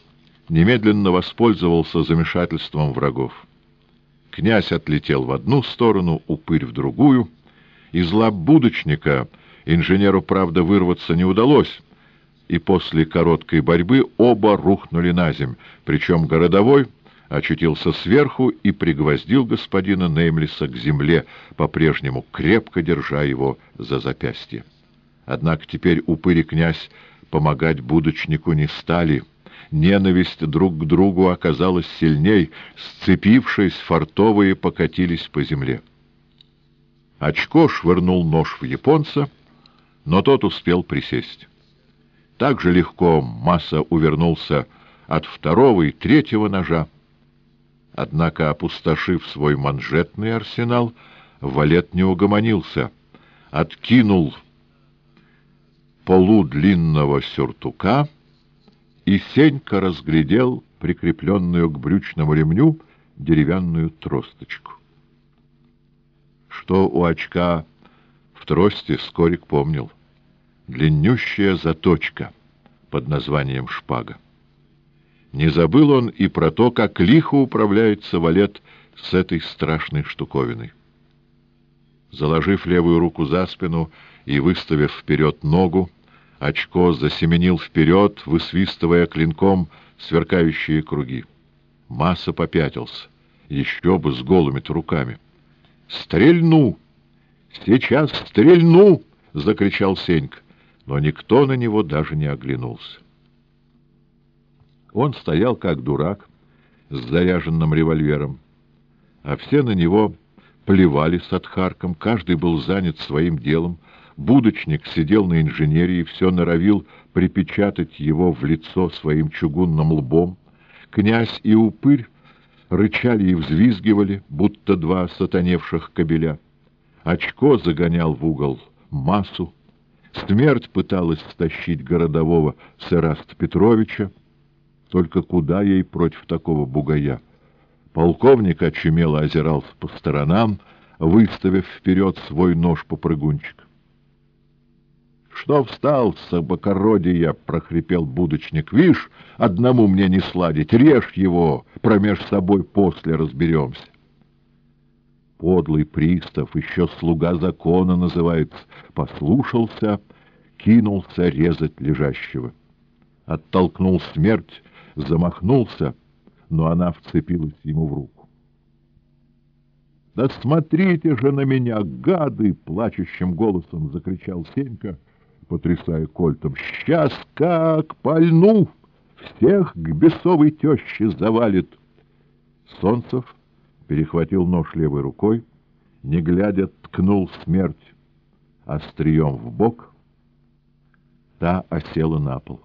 немедленно воспользовался замешательством врагов. Князь отлетел в одну сторону, упырь в другую. Из лап будочника инженеру, правда, вырваться не удалось, и после короткой борьбы оба рухнули на земь, причем городовой очутился сверху и пригвоздил господина Неймлиса к земле, по-прежнему крепко держа его за запястье. Однако теперь упырь и князь помогать будочнику не стали. Ненависть друг к другу оказалась сильней, сцепившись, фартовые покатились по земле. Очко швырнул нож в японца, но тот успел присесть. Так же легко Масса увернулся от второго и третьего ножа. Однако, опустошив свой манжетный арсенал, валет не угомонился, откинул полу длинного сюртука, и Сенька разглядел прикрепленную к брючному ремню деревянную тросточку. Что у очка в трости Скорик помнил. Длиннющая заточка под названием шпага. Не забыл он и про то, как лихо управляется валет с этой страшной штуковиной. Заложив левую руку за спину и выставив вперед ногу, Очко засеменил вперед, высвистывая клинком сверкающие круги. Масса попятился, еще бы с голыми-то руками. «Стрельну! Сейчас стрельну!» — закричал Сенька, но никто на него даже не оглянулся. Он стоял как дурак с заряженным револьвером, а все на него плевали с отхарком, каждый был занят своим делом, Будочник сидел на инженерии, все норовил припечатать его в лицо своим чугунным лбом. Князь и упырь рычали и взвизгивали, будто два сатаневших кобеля. Очко загонял в угол массу. Смерть пыталась стащить городового с Эраста Петровича. Только куда ей против такого бугая? Полковник очумело озирался по сторонам, выставив вперед свой нож-попрыгунчик. — Что встал, собакородия? — прохрипел будочник. — Вишь, одному мне не сладить. Режь его, промеж собой после разберемся. Подлый пристав, еще слуга закона называется, послушался, кинулся резать лежащего. Оттолкнул смерть, замахнулся, но она вцепилась ему в руку. «Да смотрите же на меня, гады!» — плачущим голосом закричал Сенька, потрясая кольтом. «Сейчас как пальну! Всех к бесовой теще завалит!» Солнцев перехватил нож левой рукой, не глядя, ткнул смерть острием в бок. Та осела на пол.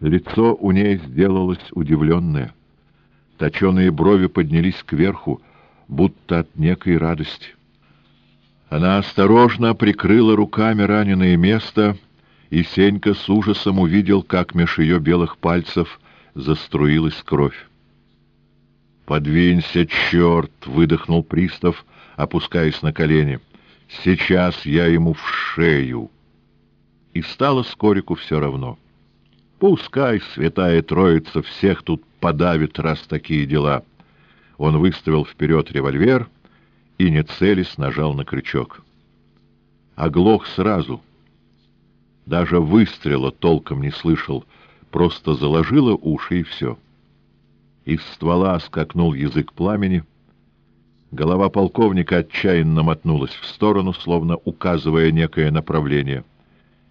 Лицо у ней сделалось удивленное. Точеные брови поднялись кверху, будто от некой радости. Она осторожно прикрыла руками раненое место, и Сенька с ужасом увидел, как меж ее белых пальцев заструилась кровь. «Подвинься, черт!» — выдохнул пристав, опускаясь на колени. «Сейчас я ему в шею!» И стало Скорику все равно. Пускай святая троица всех тут подавит, раз такие дела. Он выставил вперед револьвер и, не целясь, нажал на крючок. Оглох сразу. Даже выстрела толком не слышал, просто заложило уши и все. Из ствола скакнул язык пламени. Голова полковника отчаянно мотнулась в сторону, словно указывая некое направление.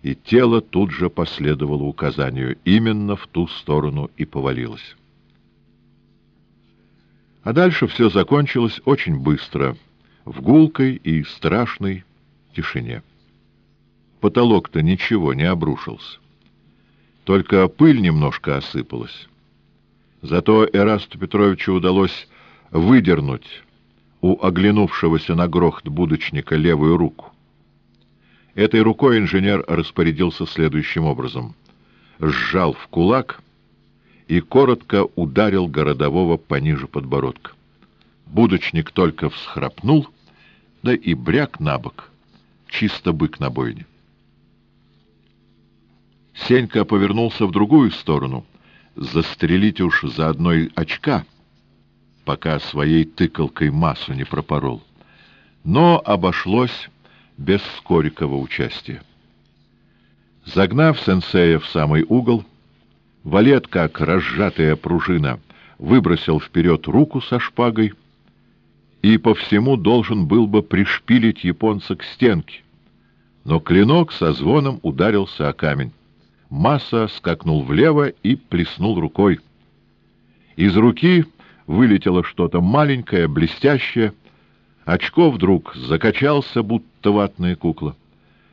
И тело тут же последовало указанию. Именно в ту сторону и повалилось. А дальше все закончилось очень быстро, в гулкой и страшной тишине. Потолок-то ничего не обрушился. Только пыль немножко осыпалась. Зато Эрасту Петровичу удалось выдернуть у оглянувшегося на грохот будочника левую руку. Этой рукой инженер распорядился следующим образом. Сжал в кулак и коротко ударил городового пониже подбородка. Будочник только всхрапнул, да и бряк на бок, чисто бык на бойне. Сенька повернулся в другую сторону — застрелить уж за одной очка, пока своей тыкалкой массу не пропорол. Но обошлось без Скорикова участия. Загнав сенсея в самый угол, Валет, как разжатая пружина, выбросил вперед руку со шпагой и по всему должен был бы пришпилить японца к стенке. Но клинок со звоном ударился о камень. Масса скакнул влево и плеснул рукой. Из руки вылетело что-то маленькое, блестящее. Очко вдруг закачался, будто ватная кукла.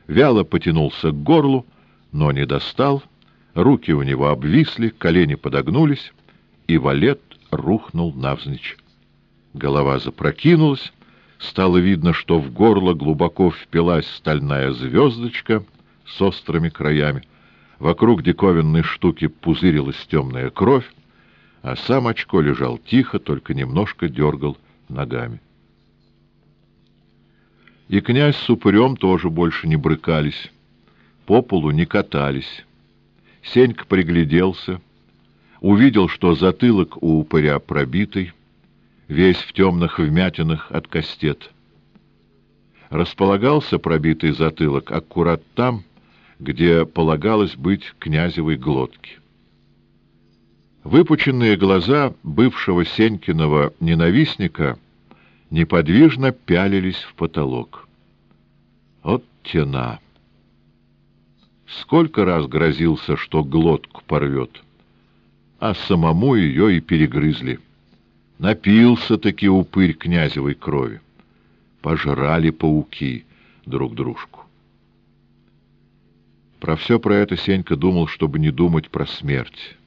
Вяло потянулся к горлу, но не достал. Руки у него обвисли, колени подогнулись, и валет рухнул навзничь. Голова запрокинулась, стало видно, что в горло глубоко впилась стальная звездочка с острыми краями. Вокруг диковинной штуки пузырилась темная кровь, а сам очко лежал тихо, только немножко дергал ногами. И князь с упырем тоже больше не брыкались, по полу не катались. Сенька пригляделся, увидел, что затылок у упыря пробитый, весь в темных вмятинах от кастет. Располагался пробитый затылок аккурат там, где полагалось быть князевой глотки. Выпученные глаза бывшего Сенькиного ненавистника неподвижно пялились в потолок. От тена! Сколько раз грозился, что глотку порвет, а самому ее и перегрызли. Напился-таки упырь князевой крови. Пожрали пауки друг дружку. Про все про это Сенька думал, чтобы не думать про смерть.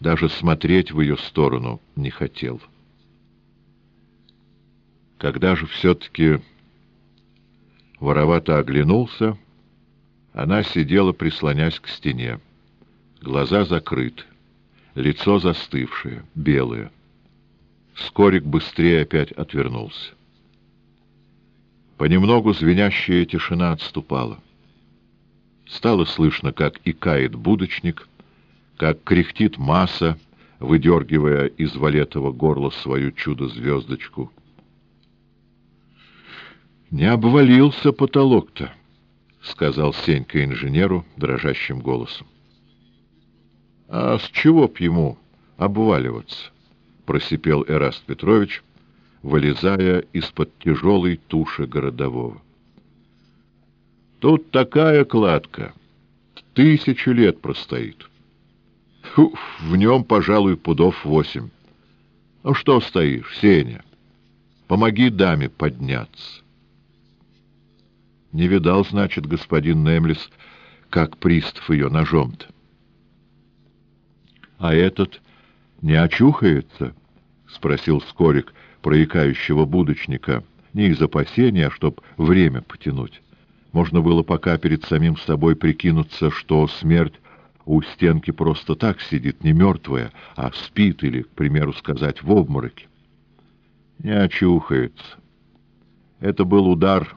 Даже смотреть в ее сторону не хотел. Когда же все-таки воровато оглянулся, она сидела, прислонясь к стене. Глаза закрыты, лицо застывшее, белое. Скорик быстрее опять отвернулся. Понемногу звенящая тишина отступала. Стало слышно, как икает будочник, как кряхтит масса, выдергивая из валетого горла свою чудо-звездочку. «Не обвалился потолок-то», — сказал Сенька инженеру дрожащим голосом. «А с чего б ему обваливаться?» — просипел Эраст Петрович, вылезая из-под тяжелой туши городового. «Тут такая кладка, тысячу лет простоит». Фу, в нем, пожалуй, пудов восемь. Ну что стоишь, Сеня? Помоги даме подняться. Не видал, значит, господин Немлис, как пристав ее ножом-то. — А этот не очухается? — спросил Скорик, проикающего будочника, не из опасения, а чтоб время потянуть. Можно было пока перед самим собой прикинуться, что смерть у стенки просто так сидит, не мертвая, а спит или, к примеру сказать, в обмороке. Не очухается. Это был удар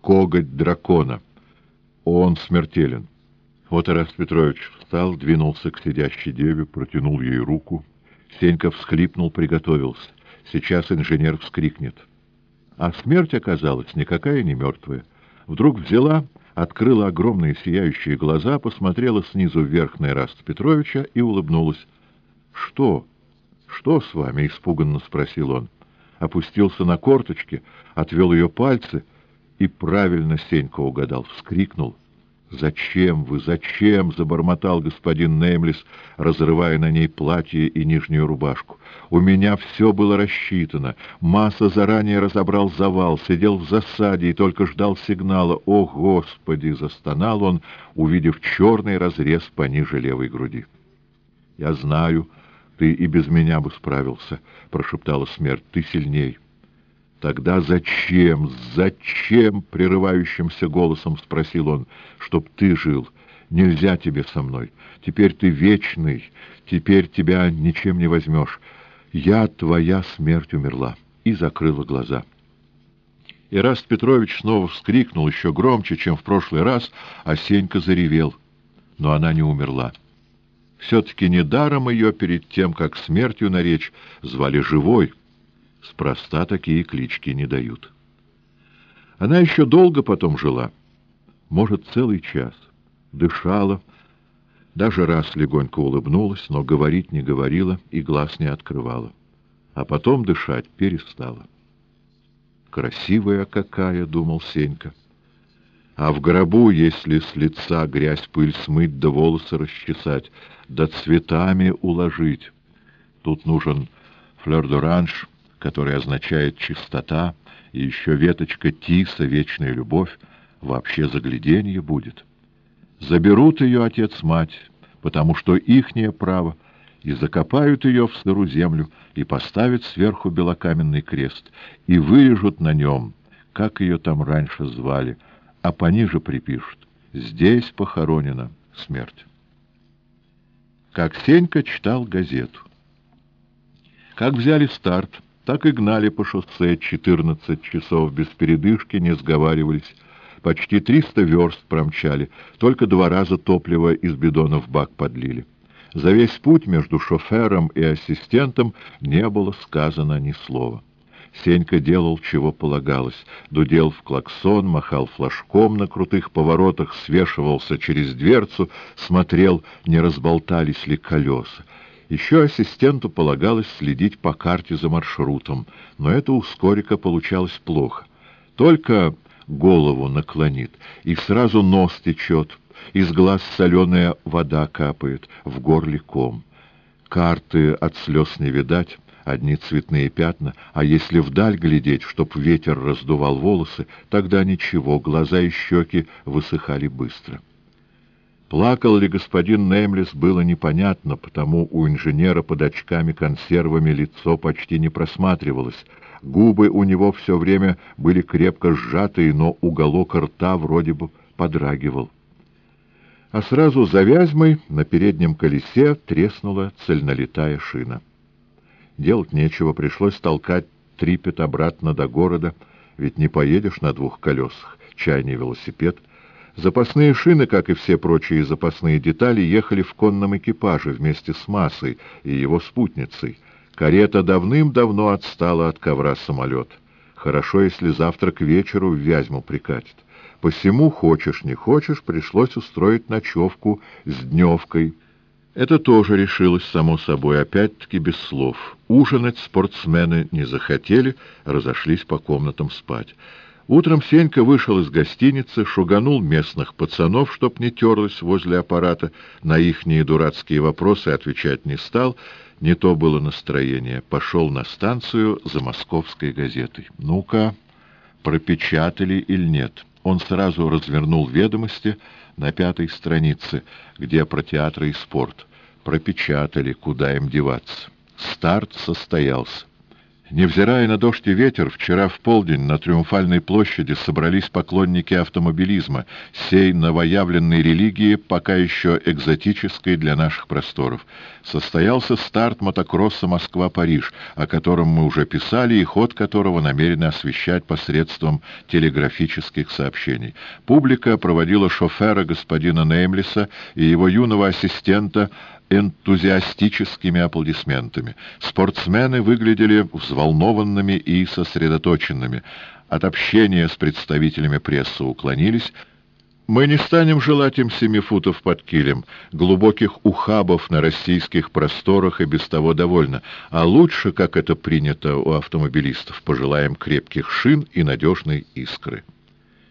коготь дракона. Он смертелен. Вот Ираст Петрович встал, двинулся к сидящей деве, протянул ей руку. Сенька всхлипнул, приготовился. Сейчас инженер вскрикнет. А смерть оказалась никакая не мертвая. Вдруг взяла открыла огромные сияющие глаза, посмотрела снизу вверх на Ираста Петровича и улыбнулась. — Что? Что с вами? — испуганно спросил он. Опустился на корточки, отвел ее пальцы и правильно Сенька угадал, вскрикнул. «Зачем вы, зачем?» — забормотал господин Неймлис, разрывая на ней платье и нижнюю рубашку. «У меня все было рассчитано. Масса заранее разобрал завал, сидел в засаде и только ждал сигнала. О, Господи!» — застонал он, увидев черный разрез пониже левой груди. «Я знаю, ты и без меня бы справился», — прошептала смерть. «Ты сильней». Тогда зачем, зачем, прерывающимся голосом спросил он, чтоб ты жил? Нельзя тебе со мной. Теперь ты вечный, теперь тебя ничем не возьмешь. Я, твоя смерть, умерла. И закрыла глаза. Ираст Петрович снова вскрикнул еще громче, чем в прошлый раз, а Сенька заревел. Но она не умерла. Все-таки недаром ее перед тем, как смертью наречь, звали живой — Спроста такие клички не дают. Она еще долго потом жила, может, целый час, дышала, даже раз легонько улыбнулась, но говорить не говорила и глаз не открывала. А потом дышать перестала. «Красивая какая!» — думал Сенька. А в гробу, если с лица грязь пыль смыть, да волосы расчесать, да цветами уложить. Тут нужен флёр-д'оранж, который означает чистота, и еще веточка тиса, вечная любовь, вообще загляденье будет. Заберут ее отец-мать, потому что ихнее право, и закопают ее в сыру землю, и поставят сверху белокаменный крест, и вырежут на нем, как ее там раньше звали, а пониже припишут «Здесь похоронена смерть». Как Сенька читал газету. Как взяли старт, так и гнали по шоссе четырнадцать часов без передышки, не сговаривались. Почти триста верст промчали, только два раза топливо из бидона в бак подлили. За весь путь между шофером и ассистентом не было сказано ни слова. Сенька делал, чего полагалось. Дудел в клаксон, махал флажком на крутых поворотах, свешивался через дверцу, смотрел, не разболтались ли колеса. Еще ассистенту полагалось следить по карте за маршрутом, но это у Скорика получалось плохо. Только голову наклонит, и сразу нос течет, из глаз соленая вода капает, в горле ком. Карты от слез не видать, одни цветные пятна, а если вдаль глядеть, чтоб ветер раздувал волосы, тогда ничего, глаза и щеки высыхали быстро. Плакал ли господин Неймлес, было непонятно, потому у инженера под очками-консервами лицо почти не просматривалось, Губы у него все время были крепко сжатые, но уголок рта вроде бы подрагивал. А сразу за Вязьмой на переднем колесе треснула цельнолетая шина. Делать нечего, пришлось толкать трипет обратно до города, ведь не поедешь на двух колесах, чайный велосипед. Запасные шины, как и все прочие запасные детали, ехали в конном экипаже вместе с массой и его спутницей. Карета давным-давно отстала от ковра самолет. Хорошо, если завтра к вечеру в Вязьму прикатит. Посему, хочешь не хочешь, пришлось устроить ночевку с дневкой — это тоже решилось само собой, опять-таки без слов. Ужинать спортсмены не захотели, разошлись по комнатам спать. Утром Сенька вышел из гостиницы, шуганул местных пацанов, чтоб не терлась возле аппарата, на ихние дурацкие вопросы отвечать не стал, не то было настроение. Пошел на станцию за московской газетой. Ну-ка, пропечатали или нет? Он сразу развернул ведомости — на пятой странице, где про театры и спорт. Пропечатали, куда им деваться. Старт состоялся. Невзирая на дождь и ветер, вчера в полдень на Триумфальной площади собрались поклонники автомобилизма, сей новоявленной религии, пока еще экзотической для наших просторов. Состоялся старт мотокросса «Москва-Париж», о котором мы уже писали и ход которого намерены освещать посредством телеграфических сообщений. Публика проводила шофера господина Неймлиса и его юного ассистента энтузиастическими аплодисментами. Спортсмены выглядели взволнованными и сосредоточенными. От общения с представителями прессы уклонились. Мы не станем желать им семи футов под килем, глубоких ухабов на российских просторах и без того довольно, а лучше, как это принято у автомобилистов, пожелаем крепких шин и надежной искры.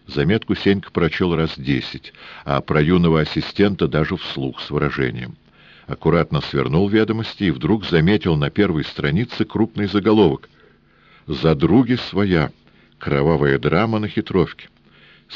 Заметку Сенька прочел раз десять, а про юного ассистента даже вслух с выражением аккуратно свернул ведомости и вдруг заметил на первой странице крупный заголовок «За други своя. Кровавая драма на хитровке».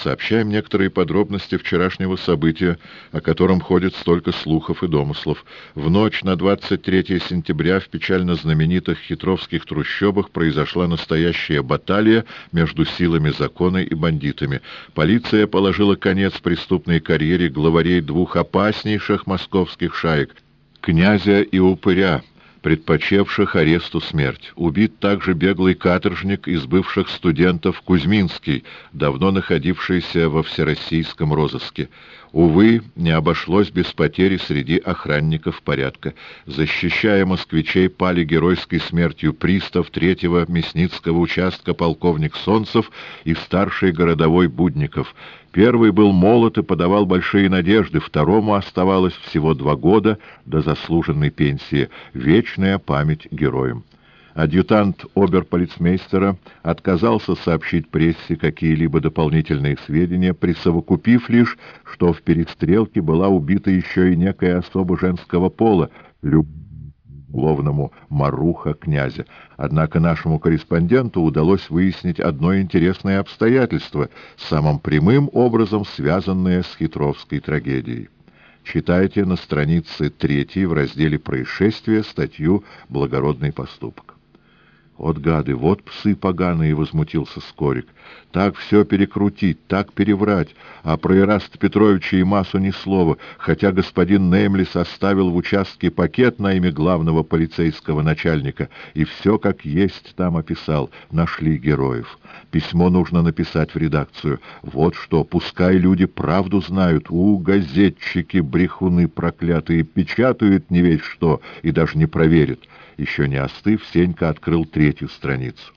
Сообщаем некоторые подробности вчерашнего события, о котором ходит столько слухов и домыслов. В ночь на 23 сентября в печально знаменитых хитровских трущобах произошла настоящая баталия между силами закона и бандитами. Полиция положила конец преступной карьере главарей двух опаснейших московских шаек — князя и упыря — предпочевших аресту смерть. Убит также беглый каторжник из бывших студентов Кузьминский, давно находившийся во всероссийском розыске. Увы, не обошлось без потери среди охранников порядка. Защищая москвичей, пали геройской смертью пристав третьего Мясницкого участка полковник Солнцев и старший городовой Будников. Первый был молод и подавал большие надежды, второму оставалось всего два года до заслуженной пенсии. Вечная память героям. Адъютант оберполицмейстера отказался сообщить прессе какие-либо дополнительные сведения, присовокупив лишь, что в перестрелке была убита еще и некая особа женского пола, любовному Маруха князя. Однако нашему корреспонденту удалось выяснить одно интересное обстоятельство, самым прямым образом связанное с хитровской трагедией. Читайте на странице 3 в разделе «Происшествия» статью «Благородный поступок». «Вот гады, вот псы поганые!» — возмутился Скорик. «Так все перекрутить, так переврать, а про Ираста Петровича и массу ни слова, хотя господин Неймлис оставил в участке пакет на имя главного полицейского начальника, и все как есть там описал. Нашли героев. Письмо нужно написать в редакцию. Вот что, пускай люди правду знают. У, газетчики, брехуны проклятые, печатают не весь что и даже не проверят». Еще не остыв, Сенька открыл третью страницу.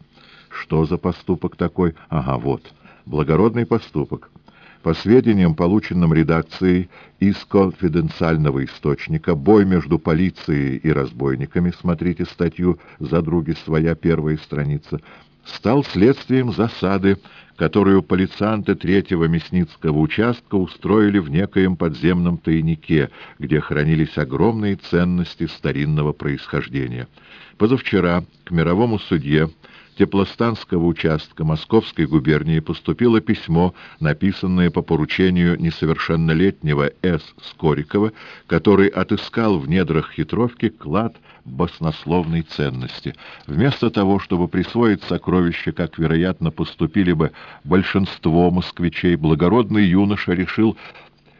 Что за поступок такой? Ага, вот. Благородный поступок. По сведениям, полученным редакцией из конфиденциального источника, бой между полицией и разбойниками, смотрите статью «За други своя первая страница», стал следствием засады, которую полицанты третьего мясницкого участка устроили в некоем подземном тайнике, где хранились огромные ценности старинного происхождения. Позавчера к мировому судье Теплостанского участка Московской губернии поступило письмо, написанное по поручению несовершеннолетнего С. Скорикова, который отыскал в недрах хитровки клад баснословной ценности. Вместо того, чтобы присвоить сокровище, как, вероятно, поступили бы большинство москвичей, благородный юноша решил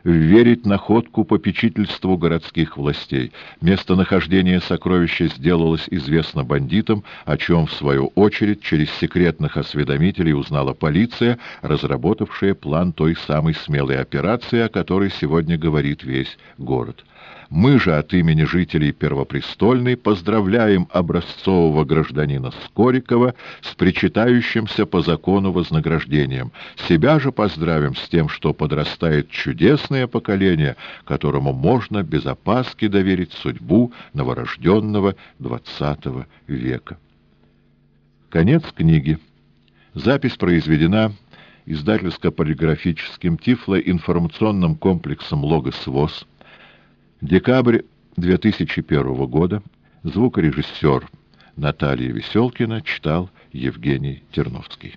верить находку попечительству городских властей. Местонахождение сокровища сделалось известно бандитам, о чем, в свою очередь, через секретных осведомителей узнала полиция, разработавшая план той самой смелой операции, о которой сегодня говорит весь город. Мы же от имени жителей Первопрестольной поздравляем образцового гражданина Скорикова с причитающимся по закону вознаграждением. Себя же поздравим с тем, что подрастает чудесное поколение, которому можно без опаски доверить судьбу новорожденного XX века. Конец книги. Запись произведена издательско-полиграфическим тифлоинформационным комплексом «Логос ВОЗ» Декабрь 2001 года. Звукорежиссер Наталья Веселкина читал Евгений Терновский.